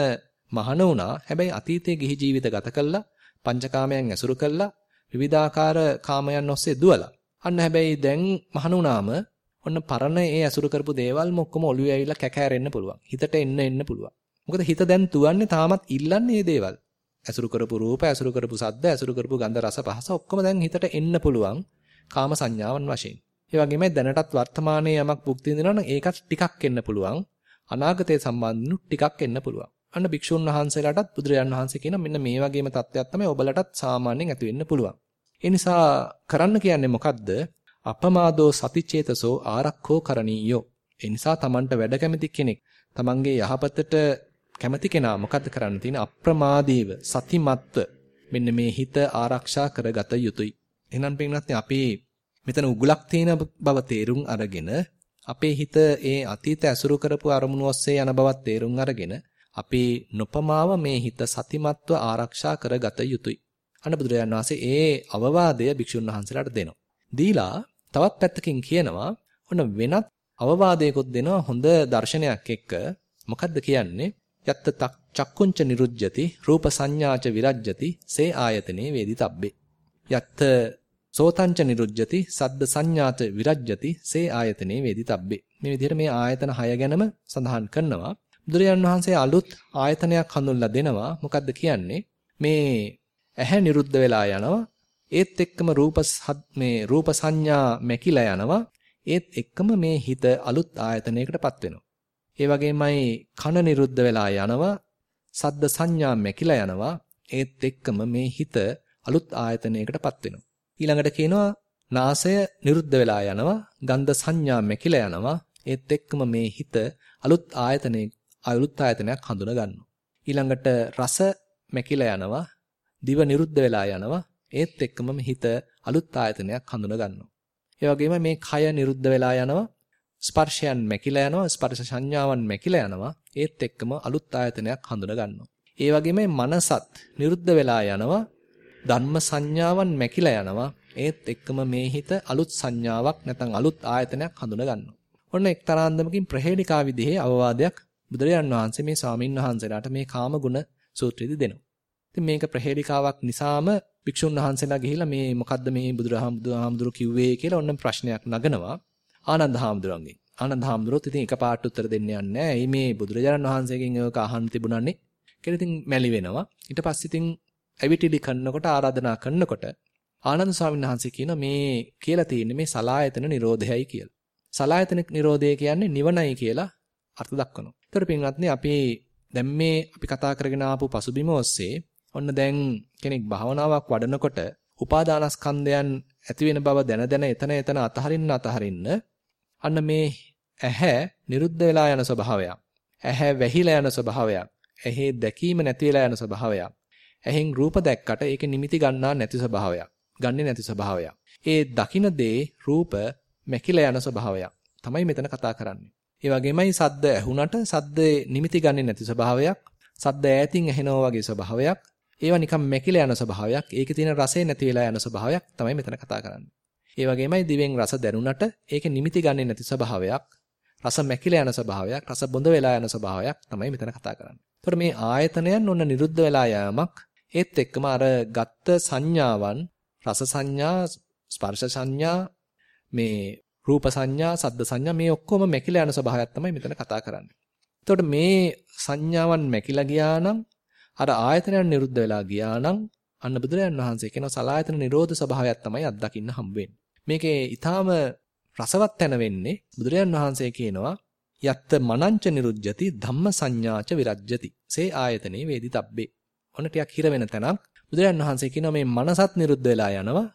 [SPEAKER 1] මහණ වුණා. හැබැයි අතීතයේ ගිහි ජීවිත ගත කළා, පංචකාමයන් ඇසුරු කළා, විවිධාකාර කාමයන් ඔස්සේ දුවලා. අන්න හැබැයි දැන් මහණ වුණාම ඔන්න පරණ ඒ ඇසුරු කරපු දේවල් ඔක්කොම ඔළුවේ ඇවිල්ලා කැකෑරෙන්න පුළුවන්. හිතට එන්න එන්න පුළුවන්. මොකද හිත දැන් තුවන්නේ තාමත් ඉල්ලන්නේ මේ දේවල්. ඇසුරු කරපු රූප, ඇසුරු කරපු සද්ද, ඇසුරු කරපු ගන්ධ රස පහස ඔක්කොම දැන් හිතට එන්න පුළුවන්. කාම සංඥාවන් වශයෙන්. ඒ වගේමයි දැනටත් වර්තමානයේ යමක් භුක්ති විඳිනවා නම් ඒකත් ටිකක් එන්න පුළුවන්. අනාගතයේ සම්බන්ධනු ටිකක් එන්න පුළුවන්. අන්න භික්ෂුන් වහන්සේලාටත් බුදුරජාන් වහන්සේ කියන මෙන්න මේ වගේම තත්ත්වයක් තමයි ඔබලටත් සාමාන්‍යයෙන් ඇති වෙන්න පුළුවන්. ඒ නිසා කරන්න කියන්නේ මොකද්ද? අපමාදෝ සතිචේතසෝ ආරක්ඛෝ කරණීයෝ. ඒ නිසා Tamanට වැඩ කැමති කෙනෙක් Tamanගේ යහපතට කැමති කෙනා මොකද්ද කරන්න තියෙන්නේ? අප්‍රමාදීව සතිමත්ව මෙන්න මේ හිත ආරක්ෂා කරගත යුතුයි. එහෙනම් පින්වත්නි අපි මෙතන උගලක් තියෙන බව තේරුම් අරගෙන අපේ හිත ඒ අතීත ඇසුරු කරපු අරමුණු ඔස්සේ යන බවත් තේරුම් අරගෙන අපි නොපමාව මේ හිත සතිමත්ව ආරක්ෂා කරගත යුතුයි. අන්න බුදුරජාණන් වහන්සේ ඒ අවවාදය භික්ෂුන් වහන්සේලාට දෙනවා. දීලා තවත් පැත්තකින් කියනවා ඔන්න වෙනත් අවවාදයකුත් දෙනවා හොඳ දර්ශනයක් එක්ක. මොකද්ද කියන්නේ? යත්ත චක්කුංච නිරුජ්ජති රූප සංඥාච විරජ්ජති සේ ආයතනේ වේදිතබ්බේ. යත්ත සෝතංච නිරුජ්ජති සද්ද සංඥාච විරජ්ජති සේ ආයතනේ වේදිතබ්බේ. මේ විදිහට මේ ආයතන 6 ගැනම සඳහන් කරනවා. බුදුරජාණන් වහන්සේ අලුත් ආයතනයක් හඳුන්ලා දෙනවා. මොකද්ද කියන්නේ? මේ ඇහැ නිරුද්ධ වෙලා යනවා. ඒත් එක්කම රූප මේ රූප සංඥා මැකිලා යනවා. ඒත් එක්කම මේ හිත අලුත් ආයතනයකටපත් වෙනවා. ඒ වගේමයි කන නිරුද්ධ වෙලා යනවා. සද්ද සංඥා මැකිලා යනවා. ඒත් එක්කම මේ හිත අලුත් ආයතනයකටපත් වෙනවා. ඊළඟට කියනවා නාසය නිරුද්ධ වෙලා යනවා. ගන්ධ සංඥා මැකිලා යනවා. ඒත් එක්කම මේ හිත අලුත් ආයතනයක අලුත් ආයතනයක් හඳුනා ගන්නවා. ඊළඟට රස මැකිලා යනවා. දිව නිරුද්ධ වෙලා යනවා. ඒත් එක්කම හිත අලුත් ආයතනයක් හඳුනා ගන්නවා. ඒ වගේම මේ කය නිරුද්ධ වෙලා යනවා. ස්පර්ශයන් මැකිලා යනවා. ස්පර්ශ සංඥාවන් මැකිලා යනවා. ඒත් එක්කම අලුත් ආයතනයක් හඳුනා ගන්නවා. ඒ වගේම මනසත් නිරුද්ධ වෙලා යනවා. ධම්ම සංඥාවන් මැකිලා යනවා. ඒත් එක්කම මේ හිත අලුත් සංඥාවක් නැත්නම් අලුත් ආයතනයක් හඳුනා ගන්නවා. ඔන්න එක්තරා අන්දමකින් ප්‍රහේලිකා විදිහේ අවවාදයක් බුදුරජාන් වහන්සේ මේ ස්වාමින් වහන්සේලාට මේ කාම ගුණ සූත්‍රයේදී දෙනවා. ඉතින් මේක ප්‍රහේලිකාවක් නිසාම භික්ෂුන් වහන්සේලා ගිහිල්ලා මේ මොකද්ද මේ බුදුරහාමුදුරු කිව්වේ කියලා ඔන්න ප්‍රශ්නයක් නගනවා ආනන්ද හාමුදුරන්ගෙන්. ආනන්ද හාමුදුරුවෝත් ඉතින් එකපාරට උත්තර දෙන්න යන්නේ නැහැ. මේ බුදුරජාණන් වහන්සේගෙන් ඒක අහන්න තිබුණානේ. කියලා ඉතින් මැලි වෙනවා. ඊට පස්සේ ඉතින් ඇවිටිලි කරනකොට ආරාධනා කරනකොට ආනන්ද ස්වාමීන් වහන්සේ කියන මේ කියලා තියෙන්නේ මේ සලායතන නිරෝධයයි කියලා. සලායතන නිරෝධය කියන්නේ නිවනයි කියලා අර්ථ දක්වනවා. ඒතර පින්වත්නි අපි දැන් මේ අපි කතා කරගෙන ආපු පසුබිම ඔස්සේ ඔන්න දැන් කෙනෙක් භාවනාවක් වඩනකොට උපාදානස්කන්ධයන් ඇති වෙන බව දැන දැන එතන එතන අතහරින්න අතහරින්න අන්න මේ ඇහැ නිරුද්ධ වෙලා යන ස්වභාවයක්. ඇහැ වැහිලා යන ස්වභාවයක්. ඇහි දැකීම නැති වෙලා යන ස්වභාවයක්. ඇහෙන් රූප දැක්කට ඒක නිමිති ගන්නා නැති ස්වභාවයක්. ගන්නෙ නැති ස්වභාවයක්. ඒ දකින දේ රූප මැකිලා යන ස්වභාවයක්. තමයි මෙතන කතා කරන්නේ. ඒ වගේමයි සද්ද ඇහුණට සද්දේ නිමිති ගන්නෙ නැති ස්වභාවයක්. සද්ද ඈතින් ඇහෙනවා වගේ ස්වභාවයක්. ඒවා නිකන් මැකිලා යන ස්වභාවයක්, ඒකේ තියෙන රසය නැති වෙලා යන ස්වභාවයක් තමයි මෙතන කතා කරන්නේ. ඒ වගේමයි දිවෙන් රස දැනුණට ඒකේ නිමිති ගන්නෙ නැති ස්වභාවයක්, රස මැකිලා යන ස්වභාවයක්, රස බොඳ වෙලා යන ස්වභාවයක් තමයි මෙතන කතා කරන්නේ. එතකොට මේ ආයතනයන් ඔන්න නිරුද්ධ වෙලා යෑමක් ඒත් එක්කම අර ගත්ත සංඥාවන් රස සංඥා, ස්පර්ශ සංඥා, මේ රූප සංඥා, සද්ද සංඥා මේ ඔක්කොම මැකිලා යන ස්වභාවයක් තමයි මෙතන කතා කරන්නේ. එතකොට මේ සංඥාවන් මැකිලා ගියා නම් අර ආයතනයන් නිරුද්ධ වෙලා ගියා නම් අන්න බුදුරජාන් වහන්සේ කියනවා සලායතන නිරෝධ ස්වභාවයක් තමයි අත්දකින්න හම්බ වෙන්නේ. මේකේ ඊටාම රසවත් තැන වෙන්නේ බුදුරජාන් වහන්සේ කියනවා යත්ත මනංච නිරුජ්ජති ධම්ම සංඥාච විරජ්ජති. සේ ආයතනේ වේදිතබ්බේ. ඔන්න ටිකක් හිර වෙන තැනක් බුදුරජාන් වහන්සේ කියනවා මේ මනසත් නිරුද්ධ වෙලා යනවා.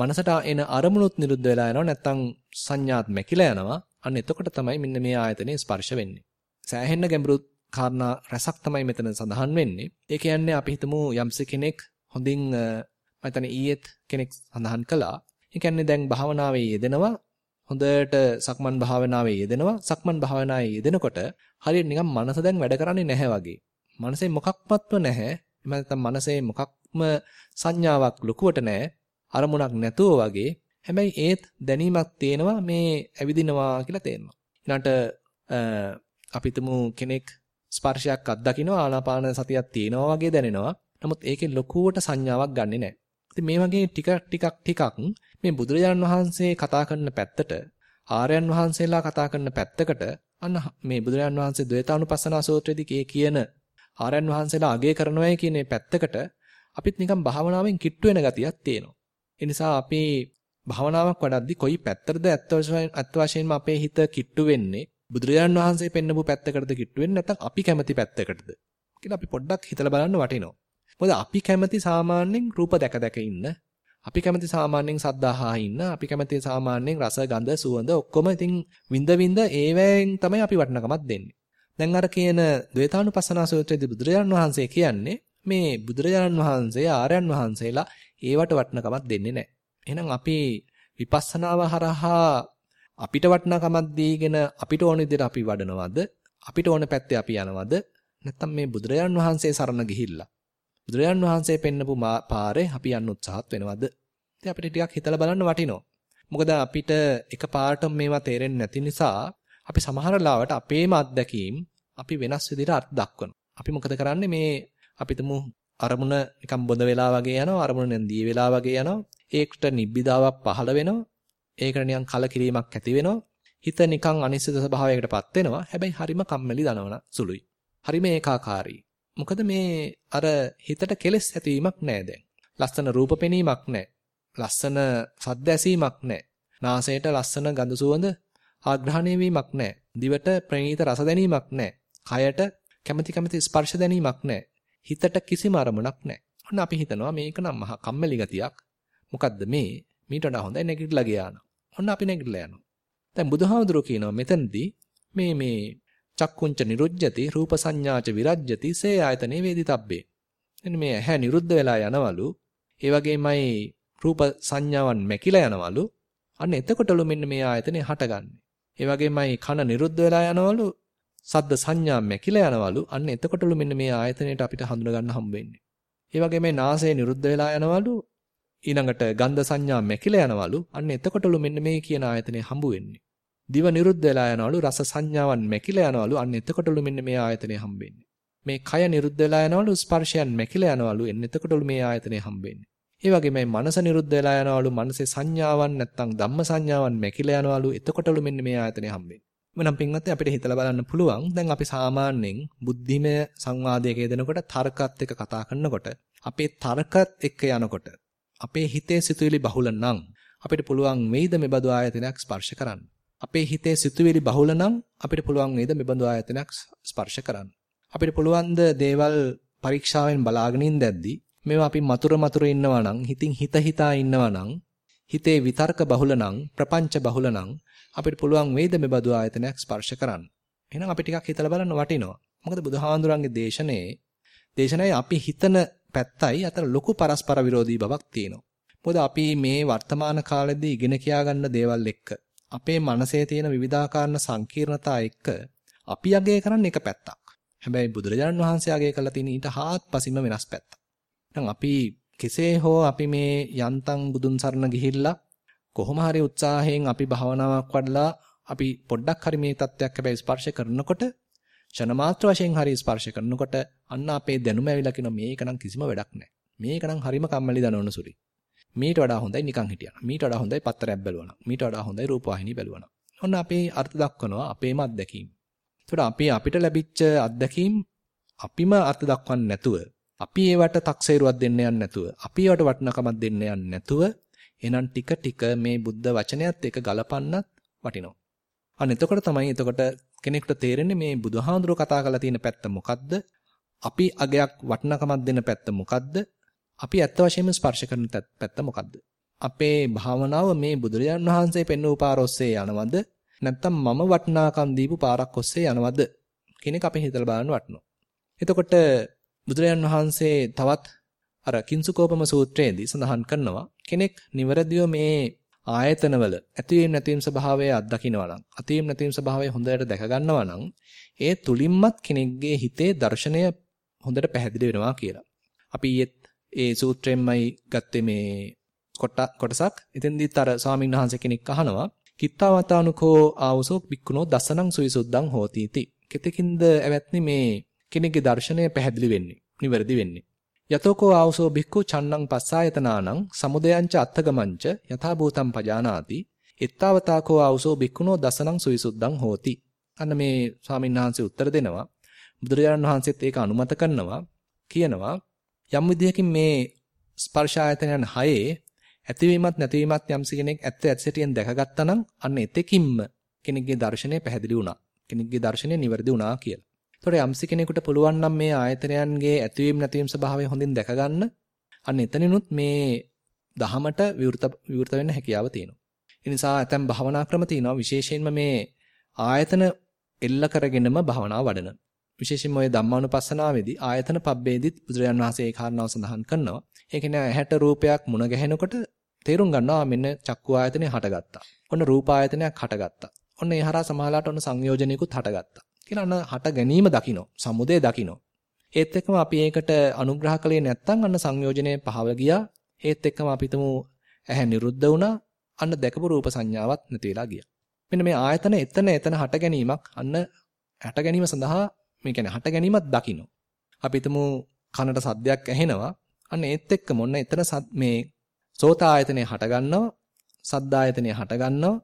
[SPEAKER 1] මනසට එන අරමුණුත් නිරුද්ධ වෙලා යනවා. නැත්තම් සංඥාත් මැකිලා යනවා. අන්න එතකොට තමයි මෙන්න මේ ආයතනේ ස්පර්ශ වෙන්නේ. සෑහෙන්න ගැඹුරු කාරණා රසක් තමයි මෙතන සඳහන් වෙන්නේ. ඒ කියන්නේ අපි හිතමු යම්ස කෙනෙක් හොඳින් මම ඊයේත් කෙනෙක් සඳහන් කළා. ඒ කියන්නේ දැන් භාවනාවේ යෙදෙනවා හොඳට සක්මන් භාවනාවේ යෙදෙනවා. සක්මන් භාවනාවේ යෙදෙනකොට හරියට නිකන් මනස දැන් වැඩ කරන්නේ නැහැ වගේ. මනසේ මොකක්වත්ම නැහැ. එහෙම නැත්නම් මනසේ මොකක්ම සංඥාවක් ලොකුවට නැහැ. අරමුණක් නැතුව වගේ. හැබැයි ඒත් දැනීමක් තේනවා මේ ඇවිදිනවා කියලා තේරෙනවා. ඊළඟට අපි කෙනෙක් ස්පර්ශයක් අත්දකිනවා ආනාපාන සතියක් තියෙනවා වගේ දැනෙනවා. නමුත් ඒකේ ලොකුවට සංඥාවක් ගන්නෙ නැහැ. ඉතින් මේ වගේ ටික ටිකක් ටිකක් මේ බුදුරජාණන් වහන්සේ කතා කරන පැත්තට ආර්යයන් වහන්සේලා කතා කරන පැත්තකට අන්න මේ බුදුරජාණන් වහන්සේ ද්වේතානුපස්සනා සූත්‍රයේදී කියන ආර්යයන් වහන්සේලා අගය කරනවායි කියන පැත්තකට අපිත් නිකන් භාවනාවෙන් කිට්ටු වෙන ගතියක් තියෙනවා. ඒ නිසා අපි භාවනාවක් වඩද්දි කොයි පැත්තටද ඇත්ත වශයෙන්ම අපේ හිත කිට්ටු වෙන්නේ බුදුරජාණන් වහන්සේ පෙන්නපු පැත්තකටද කිට්ටු වෙන්නේ නැත්නම් අපි කැමති පැත්තකටද කියලා අපි පොඩ්ඩක් හිතලා බලන්න වටිනවා. මොකද අපි කැමති සාමාන්‍යයෙන් රූප දැක දැක ඉන්න. අපි කැමති සාමාන්‍යයෙන් සද්දාහා ඉන්න. අපි කැමති සාමාන්‍යයෙන් රස ගඳ සුවඳ ඔක්කොම ඉතින් විඳ විඳ ඒවෙන් තමයි අපි වටිනකමක් දෙන්නේ. දැන් අර කියන ද්වේතානුපස්සනා සූත්‍රයේදී බුදුරජාණන් වහන්සේ කියන්නේ මේ බුදුරජාණන් වහන්සේ ආර්යයන් වහන්සේලා ඒවට වටිනකමක් දෙන්නේ නැහැ. එහෙනම් අපි විපස්සනාව හරහා අපිට වටිනකමක් දීගෙන අපිට ඕන විදිහට අපි වඩනවද? අපිට ඕන පැත්තේ අපි යනවද? නැත්නම් මේ බුදුරජාන් වහන්සේ සරණ ගිහිල්ලා බුදුරජාන් වහන්සේ පෙන්නපු පාරේ අපි යන්න උත්සාහත් වෙනවද? ඉතින් අපිට ටිකක් හිතලා බලන්න වටිනවා. මොකද අපිට එකපාරටම මේවා තේරෙන්නේ නැති නිසා අපි සමහර ලාවට අපේම අත්දැකීම් අපි වෙනස් විදිහට අර්ථ දක්වනවා. අපි මොකද කරන්නේ මේ අපිටම අරමුණ නිකන් බොඳ වෙලා වගේ යනවා අරමුණ නැන්දී වෙලා වගේ යනවා ඒකට නිබ්බිදාවක් පහළ වෙනවා ඒකට නිකන් කලකිරීමක් ඇති වෙනවා. හිත නිකන් අනිශ්චිත ස්වභාවයකටපත් වෙනවා. හැබැයි හරිම කම්මැලි දනවන සුළුයි. හරිම ඒකාකාරී. මොකද මේ අර හිතට කෙලෙස් ඇතිවීමක් නැහැ දැන්. ලස්සන රූප පෙනීමක් නැහැ. ලස්සන සද්ද ඇසීමක් නැහැ. නාසයට ලස්සන ගඳ සුවඳ ආග්‍රහණය වීමක් නැහැ. දිවට ප්‍රණීත රස දැනීමක් නැහැ. කයට කැමැති කැමැති ස්පර්ශ දැනීමක් නැහැ. හිතට කිසිම අරමුණක් නැහැ. ඔන්න අපි හිතනවා මේක නම් මහා කම්මැලි ගතියක්. මොකද්ද මේ? මීට වඩා හොඳයි නැගිටලා ගියා නම්. ඔන්න අපි නැගිටලා යනවා. දැන් බුදුහාමුදුරුවෝ කියනවා මෙතනදී මේ මේ චක්කුංච නිරුජ්ජති රූප සංඥාච විරජ්ජති සේ ආයතනේ වේදිතබ්බේ. එන්න මේ ඇහැ නිරුද්ධ වෙලා යනවලු. ඒ වගේමයි රූප සංඥාවන් මැකිලා යනවලු. අන්න එතකොටලු මෙන්න මේ ආයතනේ හටගන්නේ. ඒ වගේමයි කන නිරුද්ධ වෙලා යනවලු. සද්ද සංඥා මැකිලා යනවලු. අන්න එතකොටලු මෙන්න මේ ආයතනයට අපිට හඳුන ගන්න හම්බ වෙන්නේ. ඒ වගේමයි නාසය නිරුද්ධ වෙලා යනවලු. ඊළඟට ගන්ධ සංඥා මැකිලා යනවලු. අන්න එතකොටලු මෙන්න මේ කියන ආයතනේ හම්බ වෙන්නේ. දිව නිරුද්ධ වෙලා යනවලු රස සංඥාවන් මැකිලා යනවලු. අන්න එතකොටලු මෙන්න මේ ආයතනේ හම්බ මේ කය නිරුද්ධ වෙලා යනවලු ස්පර්ශයන් මැකිලා යනවලු. එන්න එතකොටලු මේ ආයතනේ හම්බ ඒ වගේමයි මනස නිරුද්ධ වෙලා යනවලු. මනසේ සංඥාවන් නැත්තම් ධම්ම සංඥාවන් මැකිලා යනවලු. එතකොටලු මෙන්න මේ ආයතනේ හම්බ වෙන්නේ. මනම් පින්වත් අපිට හිතලා බලන්න පුළුවන්. දැන් අපි සාමාන්‍යයෙන් බුද්ධිමය සංවාදයක යෙදෙනකොට තර්කත් එක්ක කතා කරනකොට අපේ තර්කත් එක්ක යනකොට අපේ හිතේ සිතුවිලි බහුල නම් අපිට පුළුවන් වෙයිද මෙබඳු ආයතනයක් ස්පර්ශ කරන්න. අපේ හිතේ සිතුවිලි බහුල නම් අපිට පුළුවන් වෙයිද මෙබඳු ආයතනයක් ස්පර්ශ කරන්න. අපිට පුළුවන් දේවල් පරීක්ෂාවෙන් බලාගෙන ඉඳද්දී මේවා අපි මතුර මතුර ඉන්නවා නම් හිතින් හිත හිතා ඉන්නවා නම් හිතේ විතර්ක බහුල නම් ප්‍රපංච බහුල නම් අපිට පුළුවන් වෙයිද මෙබඳු ආයතනයක් ස්පර්ශ කරන්න. එහෙනම් අපි ටිකක් හිතලා බලන්න වටිනවා. මොකද බුදුහාඳුරන්ගේ දේශනේ දේශනාවේ අපි හිතන පැත්තයි අතර ලොකු පරස්පර විරෝධී බවක් තියෙනවා. මොකද අපි මේ වර්තමාන කාලෙදී ඉගෙන කියා ගන්න දේවල් එක්ක අපේ මනසේ තියෙන විවිධාකාරන සංකීර්ණතා එක්ක අපි අගය කරන්නේ එක පැත්තක්. හැබැයි බුදුරජාණන් වහන්සේ අගය කළා තියෙන ඊට හාත්පසින්ම වෙනස් පැත්තක්. දැන් අපි කෙසේ හෝ අපි මේ යන්තම් බුදුන් සරණ ගිහිල්ලා කොහොම හරි උත්සාහයෙන් අපි භාවනාවක් වඩලා අපි පොඩ්ඩක් හරි මේ தත්වයක් හැබැයි ස්පර්ශ කරනකොට ෂණ මාත්‍ර වශයෙන් හරි ස්පර්ශ කරනකොට අන්න අපේ දැනුම ඇවිල්ලා කියන මේක නම් කිසිම වැඩක් නැහැ. මේක නම් හරිම කම්මැලි දනවන සුළුයි. මීට වඩා හොඳයි නිකන් හිටියනම්. මීට වඩා හොඳයි පත්තරයක් බැලුවනම්. මීට වඩා හොඳයි රූපවාහිනිය බැලුවනම්. ඔන්න අපේ අර්ථ දක්වනවා අපේම අත්දැකීම්. ඒකට අපි අපිට ලැබිච්ච අත්දැකීම් අපිම අර්ථ දක්වන්නේ නැතුව අපි ඒවට තක්සේරුවක් දෙන්න යන්නේ නැතුව අපි ඒවට වටිනකමක් දෙන්න යන්නේ නැතුව එහෙනම් ටික ටික මේ බුද්ධ වචනයත් එක්ක ගලපන්නත් වටිනවා. අන්න එතකොට තමයි එතකොට කෙනෙකුට තේරෙන්නේ මේ බුදුහාඳුරෝ කතා කරලා තියෙන පැත්ත මොකද්ද? අපි අගයක් වටිනකමක් දෙන පැත්ත මොකද්ද? අපි ඇත්ත වශයෙන්ම ස්පර්ශ කරන පැත්ත මොකද්ද? අපේ භාවනාව මේ බුදුරජාන් වහන්සේ පෙන්වූ පාර ඔස්සේ යනවද? නැත්නම් මම වටිනාකම් දීපු පාරක් ඔස්සේ යනවද? කියන එක අපි හිතලා බලන්න වටනවා. එතකොට බුදුරජාන් වහන්සේ තවත් අර කිංසුකෝපම සූත්‍රයේදී සඳහන් කරනවා කෙනෙක් නිවරදිව මේ ආයතනවල ඇතිවීම නැතිවීම ස්වභාවය අත්දකින්නවා නම් අතිවීම නැතිවීම ස්වභාවය හොඳට දැක ගන්නවා නම් ඒ තුලින්මත් කෙනෙක්ගේ හිතේ දර්ශනය හොඳට පැහැදිලි වෙනවා කියලා. අපි ඒ සූත්‍රයෙන්මයි ගත්තේ මේ කොටසක්. එතෙන්දීත් අර ස්වාමීන් වහන්සේ කෙනෙක් අහනවා කිත්තවතානුකෝ ආවසෝ බික්කුණෝ දසනං සුවිසුද්ධං හෝතිති. කෙතකින්ද ඇවැත්නි මේ කෙනෙක්ගේ දර්ශනය පැහැදිලි වෙන්නේ, නිවැරදි වෙන්නේ. යතෝකෝ ආවසෝ බික්කු චන්නං පස්සායතනානං සමුදයංච අත්තගමංච යථා භූතං පජානාති. එත්තාවතාකෝ ආවසෝ බික්කුණෝ දසනං සුවිසුද්ධං හෝති. අන්න මේ ස්වාමීන් වහන්සේ උත්තර දෙනවා. බුදුරජාණන් වහන්සේත් ඒක අනුමත කරනවා. කියනවා යම් විදියකින් මේ ස්පර්ශ ආයතනයන් හයේ ඇතිවීමත් නැතිවීමත් යම්සි කෙනෙක් ඇත්ත ඇත්තටියෙන් දැකගත්තා නම් අන්න එතෙකින්ම කෙනෙක්ගේ දර්ශනය පැහැදිලි වුණා. කෙනෙක්ගේ දර්ශනය නිවැරදි වුණා කියලා. ඒතකොට යම්සි කෙනෙකුට පුළුවන් නම් මේ ආයතනයන්ගේ ඇතිවීම නැතිවීම ස්වභාවය හොඳින් දැක ගන්න අන්න එතනිනුත් මේ දහමට විවෘත විවෘත වෙන්න හැකියාව තියෙනවා. ඒ නිසා ඇතැම් භවනා ක්‍රම තියෙනවා විශේෂයෙන්ම මේ ආයතන එල්ල කරගෙනම භවනා වඩන. විශේෂයෙන්ම ඔය ධම්මානුපස්සනාවේදී ආයතන පබ්බේදීත් බුදුරජාන් වහන්සේ ඒ කාරණාව සඳහන් කරනවා. ඒ කියන්නේ ඇහැට රූපයක් මුණ ගැහෙනකොට තේරුම් ගන්නවා මෙන්න චක්කු ආයතනය හටගත්තා. ඔන්න රූප ආයතනයක් හටගත්තා. ඔන්න ඒ හරහා සමහරලාට ඔන්න සංයෝජනයකුත් හටගත්තා. කියලා අන්න හට ගැනීම දකින්න. සමුදය දකින්න. ඒත් එක්කම අපි ඒකට අනුග්‍රහ කළේ නැත්නම් අන්න සංයෝජනයේ පහව ගියා. ඒත් එක්කම අපි ඇහැ නිරුද්ධ වුණා. අන්න දැකපු රූප සංඥාවක් නැති වෙලා ගියා. මෙන්න මේ ආයතන එතන එතන හට ගැනීමක් අන්න හට ගැනීම සඳහා මේ කියන්නේ හට ගැනීමක් දකින්න. අපි හිතමු කනට සද්දයක් ඇහෙනවා. අන්න ඒත් එක්කම ඔන්න එතන මේ සෝත ආයතනය හට ගන්නවා. සද්ද ආයතනය හට ගන්නවා.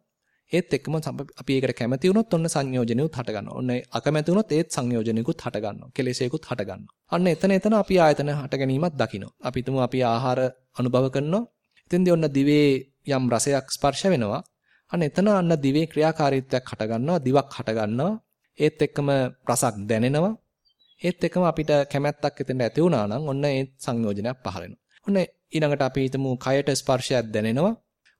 [SPEAKER 1] ඒත් එක්කම අපි ඒකට කැමති වුණොත් ඔන්න සංයෝජනෙකුත් හට ගන්නවා. ඔන්න අකමැති වුණොත් ඒත් සංයෝජනෙකුත් හට ගන්නවා. කෙලෙසේකුත් හට ගන්නවා. අන්න එතන එතන අපි ආයතන හට ගැනීමක් දකිනවා. අපි හිතමු අපි ආහාර අනුභව කරනවා. එතෙන්දී ඔන්න දිවේ යම් රසයක් ස්පර්ශ වෙනවා. අන්න එතන අන්න දිවේ ක්‍රියාකාරීත්වයක් හට ගන්නවා. දිවක් හට ගන්නවා. ඒත් එක්කම රසක් දැනෙනවා. ඒත් එක්කම අපිට කැමැත්තක් එතෙන්ට ඇති වුණා නම් ඔන්න ඒ සංයෝජනයක් පහළ වෙනවා. ඔන්න ඊළඟට අපි හිතමු කයට ස්පර්ශයක් දැනෙනවා.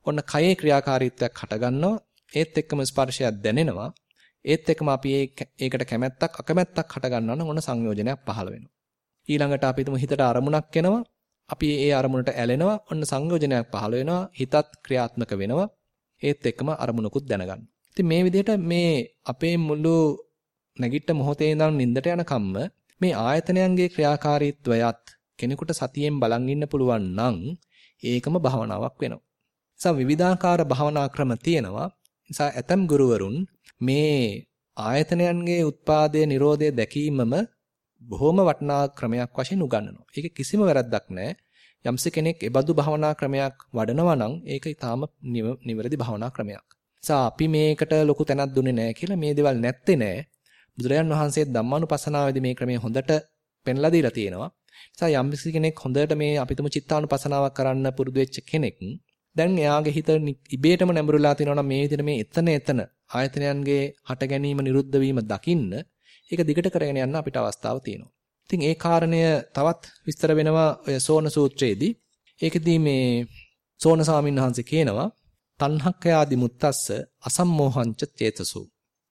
[SPEAKER 1] ඔන්න කයේ ක්‍රියාකාරීත්වයක් හට ගන්නවා. ඒත් එක්කම ස්පර්ශයක් දැනෙනවා. ඒත් එක්කම අපි ඒකට කැමැත්තක් අකමැත්තක් හට ගන්නවා නම් ඔන්න සංයෝජනයක් පහළ වෙනවා. ඊළඟට අපි හිතමු හිතට අරමුණක් එනවා. අපි ඒ අරමුණට ඇලෙනවා. ඔන්න සංයෝජනයක් පහළ වෙනවා. හිතත් ක්‍රියාත්මක වෙනවා. ඒත් එක්කම අරමුණකුත් දැනගන්න. ඉතින් මේ විදිහට මේ අපේ මුළු නැගිට මොහොතේ ඉඳන් නිින්දට යනකම්ම මේ ආයතනයන්ගේ ක්‍රියාකාරීත්වයත් කෙනෙකුට සතියෙන් බලන් ඉන්න පුළුවන් නම් ඒකම භවනාවක් වෙනවා. නිසා විවිධාකාර භවනා ක්‍රම තියෙනවා. නිසා ඇතම් ගුරුවරුන් මේ ආයතනයන්ගේ උත්පාදයේ Nirodhe දැකීමම බොහොම වටිනා ක්‍රමයක් වශයෙන් උගන්වනවා. ඒක කිසිම වැරද්දක් නැහැ. යම්ස කෙනෙක් ඒබඳු භවනා ක්‍රමයක් වඩනවා නම් ඒක ඊටාම නිවැරදි භවනා ක්‍රමයක්. නිසා අපි මේකට ලොකු තැනක් දුන්නේ නැහැ කියලා මේ දේවල් නැත්තේ නැහැ. බුදුරජාන් වහන්සේ ධම්මානුපස්සනාවේදී මේ ක්‍රමය හොඳට පෙන්ලා දීලා තියෙනවා. නිසා යම් කෙනෙක් හොඳට මේ අපිටම චිත්තානුපස්සනාවක් කරන්න පුරුදු වෙච්ච කෙනෙක් දැන් එයාගේ හිත ඉබේටම නැඹුරුලා තිනවා නම් මේ විදිහට මේ එතන එතන ආයතනයන්ගේ හට ගැනීම නිරුද්ධ වීම දකින්න ඒක දිගට කරගෙන යන්න අපිට අවස්ථාව තියෙනවා. ඉතින් ඒ කාරණය තවත් විස්තර වෙනවා ඔය සෝන සූත්‍රයේදී. ඒකෙදී මේ සෝන ස්වාමීන් වහන්සේ කියනවා තණ්හක්ඛයාදි මුත්තස්ස අසම්මෝහංච චේතසෝ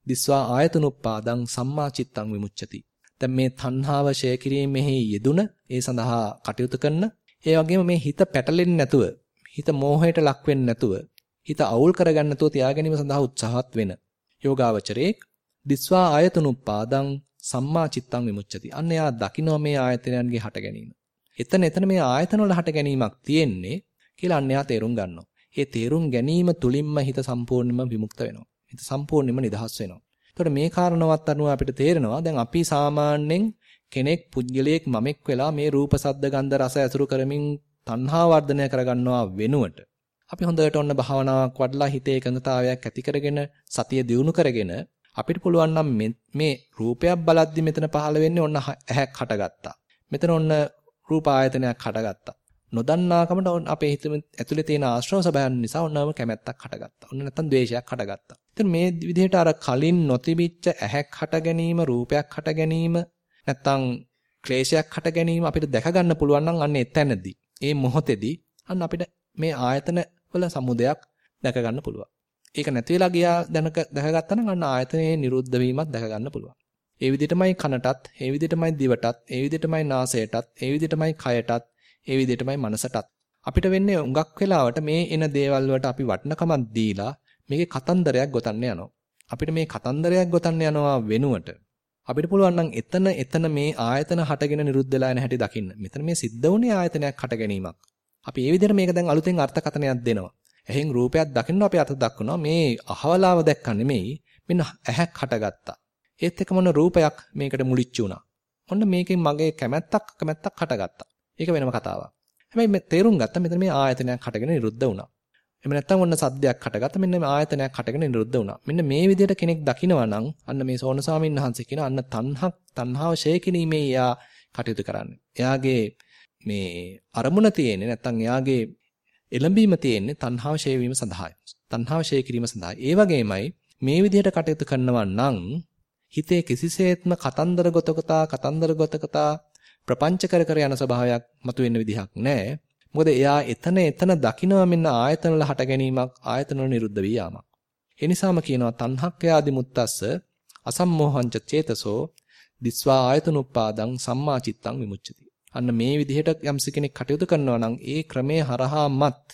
[SPEAKER 1] දිස්වා ආයතනුප්පාදං සම්මා චිත්තං විමුච්ඡති. දැන් මේ තණ්හාව ෂය කිරීමෙහි යෙදුන ඒ සඳහා කටයුතු කරන ඒ වගේම මේ හිත පැටලෙන්නේ නැතුව හිත මෝහයට ලක් වෙන්නේ නැතුව හිත අවුල් කරගන්න නැතුව තියා ගැනීම සඳහා උත්සාහත් වෙන යෝගාවචරයේ දිස්වා ආයතනුප්පාදං සම්මා චිත්තං විමුච්ඡති. අන්න එයා දකින්න මේ ආයතනයන්ගේ හට ගැනීම. එතන එතන මේ ආයතන වල හට ගැනීමක් තියෙන්නේ කියලා අන්‍යයා තේරුම් ගන්නවා. ඒ තේරුම් ගැනීම තුලින්ම හිත සම්පූර්ණයෙන්ම විමුක්ත වෙනවා. හිත සම්පූර්ණයෙන්ම නිදහස් වෙනවා. එතකොට මේ කාරණාවත් අනුව අපිට තේරෙනවා දැන් අපි සාමාන්‍යයෙන් කෙනෙක් පුද්ගලයෙක් මමෙක් වෙලා මේ රූප සද්ද ගන්ධ රස ඇසුරු කරමින් තණ්හා වර්ධනය කරගන්නවා වෙනුවට අපි හොඳට ඔන්න භාවනාවක් වඩලා හිතේ එකඟතාවයක් ඇති කරගෙන සතිය දියුණු කරගෙන අපිට පුළුවන් නම් මේ රූපයක් බලද්දි මෙතන පහළ වෙන්නේ ඔන්න ඇහැක් හටගත්තා. මෙතන ඔන්න රූප ආයතනයක් හටගත්තා. නොදන්නාකමට අපේ හිත ඇතුලේ තියෙන ආශ්‍රව සබයන් නිසා ඔන්නම කැමැත්තක් හටගත්තා. ඔන්න නැත්තම් ද්වේෂයක් හටගත්තා. ඉතින් මේ විදිහට අර කලින් නොතිබිච්ච ඇහැක් හට ගැනීම, රූපයක් හට ගැනීම, නැත්තම් ක්ලේශයක් හට ගැනීම අපිට දැක ගන්න පුළුවන් නම් අන්න එතැනදී, ඒ මොහොතේදී අන්න අපිට මේ ආයතන වල සමුදයක් දැක ගන්න පුළුවන්. ඒක නැති වෙලා ගියා දැනක දැකගත්තා නම් අන්න ආයතනයේ නිරුද්ධ වීමත් දැක ගන්න පුළුවන්. ඒ විදිහටමයි කනටත්, ඒ විදිහටමයි දිවටත්, ඒ විදිහටමයි නාසයටත්, ඒ විදිහටමයි කයටත්, ඒ විදිහටමයි මනසටත්. අපිට වෙන්නේ උඟක් වෙලාවට මේ එන දේවල් වලට අපි වටිනකමක් දීලා මේකේ කතන්දරයක් ගොතන්න යනවා. අපිට මේ කතන්දරයක් ගොතන්න යනවා වෙනුවට අපිට පුළුවන් නම් එතන එතන මේ ආයතන හටගෙන නිරුද්ධ වෙලා යන හැටි දකින්න. මෙතන මේ සිද්ධ වුණේ ආයතනයක් හට ගැනීමක්. අපි ඒ විදිහට මේක දැන් අලුතෙන් අර්ථකථනයක් දෙනවා. එහෙන් රූපයක් දකින්න අපි අත දක්වනවා මේ අහවලාව දැක්ක නෙමෙයි මෙන්න ඇහැක් හටගත්තා. ඒත් එක මොන රූපයක් මේකට මුලිච්ච වුණා. ඔන්න මේකෙන් මගේ කැමැත්තක් කැමැත්තක් හටගත්තා. ඒක වෙනම කතාවක්. හැබැයි මේ තේරුම් ගත්තා මෙතන මේ ආයතනයක් හටගෙන නිරුද්ධ වුණා. එහෙම නැත්නම් ඔන්න සද්දයක් හටගත්තා මෙන්න මේ ආයතනයක් හටගෙන නිරුද්ධ වුණා. මෙන්න මේ විදිහට කෙනෙක් දකිනවා නම් අන්න මේ සෝන ස්වාමීන් වහන්සේ කියන අන්න තණ්හක් තණ්හාව ෂේ කිරීමේ යා කටයුතු කරන්නේ. එයාගේ මේ අරමුණ තියෙන්නේ නැත්නම් එයාගේ එළඹීම තියෙන්නේ තණ්හාව ෂේ වීම සඳහායි. තණ්හාව ෂේ කිරීම සඳහායි. ඒ වගේමයි මේ විදිහට කටයුතු කරනවා නම් හිතේ කිසිසේත්ම කතන්දර ගොතකතා කතන්දර ගොතකතා ප්‍රපංච කර කර යන ස්වභාවයක් මතුවෙන්න විදිහක් නැහැ. මොකද එයා එතන එතන දකිනවා මෙන්න ආයතන වල හට ගැනීමක් ආයතන වල නිරුද්ධ වී යාමක්. ඒ නිසාම කියනවා තණ්හක්ඛයාදි මුත්තස්ස අසම්මෝහංච චේතසෝ දිස්වා ආයතනුප්පාදං සම්මා චිත්තං විමුච්ඡති. අන්න මේ විදිහට යම්ස කෙනෙක් කටයුතු කරනවා නම් ඒ ක්‍රමයේ හරහාමත්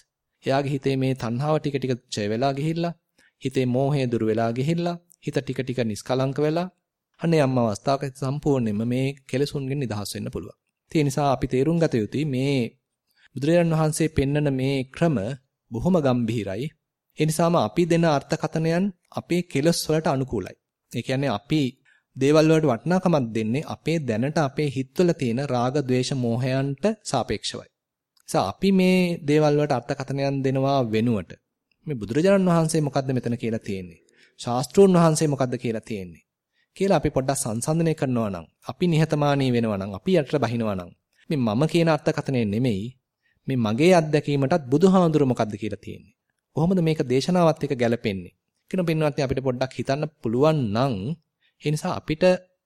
[SPEAKER 1] එයාගේ හිතේ මේ තණ්හාව ටික ටික ඡය වෙලා ගිහිල්ලා හිතේ මෝහය දුර වෙලා ගිහිල්ලා හිත ටික ටික නිස්කලංක වෙලා අන්න යම් අවස්ථාවක සම්පූර්ණයෙන්ම මේ කෙලෙසුන්ගෙන් නිදහස් වෙන්න පුළුවන්. ඒ නිසා අපි තේරුම් ගත යුතුයි මේ බුදුරජාණන් වහන්සේ පෙන්නන මේ ක්‍රම බොහොම ගම්භීරයි. ඒ නිසාම අපි දෙන අර්ථකතනයන් අපේ කෙලස් වලට අනුකූලයි. ඒ කියන්නේ අපි දේවල් වලට වටිනාකමක් දෙන්නේ අපේ දැනට අපේ හිතවල තියෙන රාග, ద్వේෂ, මෝහයන්ට සාපේක්ෂවයි. නිසා අපි මේ දේවල් වලට අර්ථකතනයන් දෙනවා වෙනුවට මේ බුදුරජාණන් වහන්සේ මොකද්ද මෙතන කියලා තියෙන්නේ? ශාස්ත්‍රෝන් වහන්සේ මොකද්ද කියලා තියෙන්නේ? කියලා අපි පොඩ්ඩක් සංසන්දනය කරනවා නම් අපි නිහතමානී වෙනවා නම් අපි යටට බහිනවා නම් මේ මම කියන අර්ථකතනය නෙමෙයි මේ මගේ අත්දැකීමටත් බුදුහාඳුර මොකද්ද කියලා තියෙන්නේ. කොහොමද මේක දේශනාවත් එක්ක ගැලපෙන්නේ? කියන පින්වත්නි අපිට පොඩ්ඩක් හිතන්න පුළුවන් නම් ඒ නිසා අපිට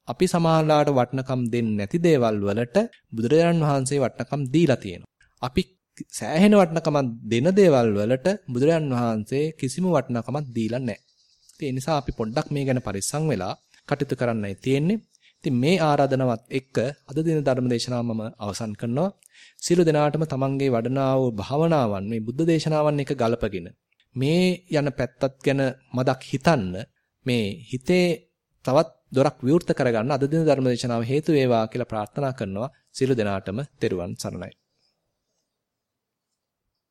[SPEAKER 1] අපි සමාහලාට වටනකම් දෙන්නේ නැති දේවල් වලට බුදුරජාණන් වහන්සේ වටනකම් දීලා තියෙනවා. අපි සෑහෙන වටනකමක් දෙන දේවල් වලට බුදුරජාණන් වහන්සේ කිසිම වටනකමක් දීලා නැහැ. ඒ නිසා අපි පොඩ්ඩක් මේ ගැන පරිස්සම් වෙලා කටයුතු කරන්නයි තියෙන්නේ. ඉතින් මේ ආරාධනාවත් එක්ක අද දින ධර්ම දේශනාව මම අවසන් කරනවා. සියලු දෙනාටම තමන්ගේ වඩනා වූ භාවනාවන් මේ බුද්ධ දේශනාවන් එක ගලපගෙන මේ යන පැත්තත් ගැන මදක් හිතන්න මේ හිතේ තවත් දොරක් විවෘත කරගන්න අද දින ධර්ම දේශනාව හේතු වේවා කියලා ප්‍රාර්ථනා කරනවා. සියලු දෙනාටම තෙරුවන් සරණයි.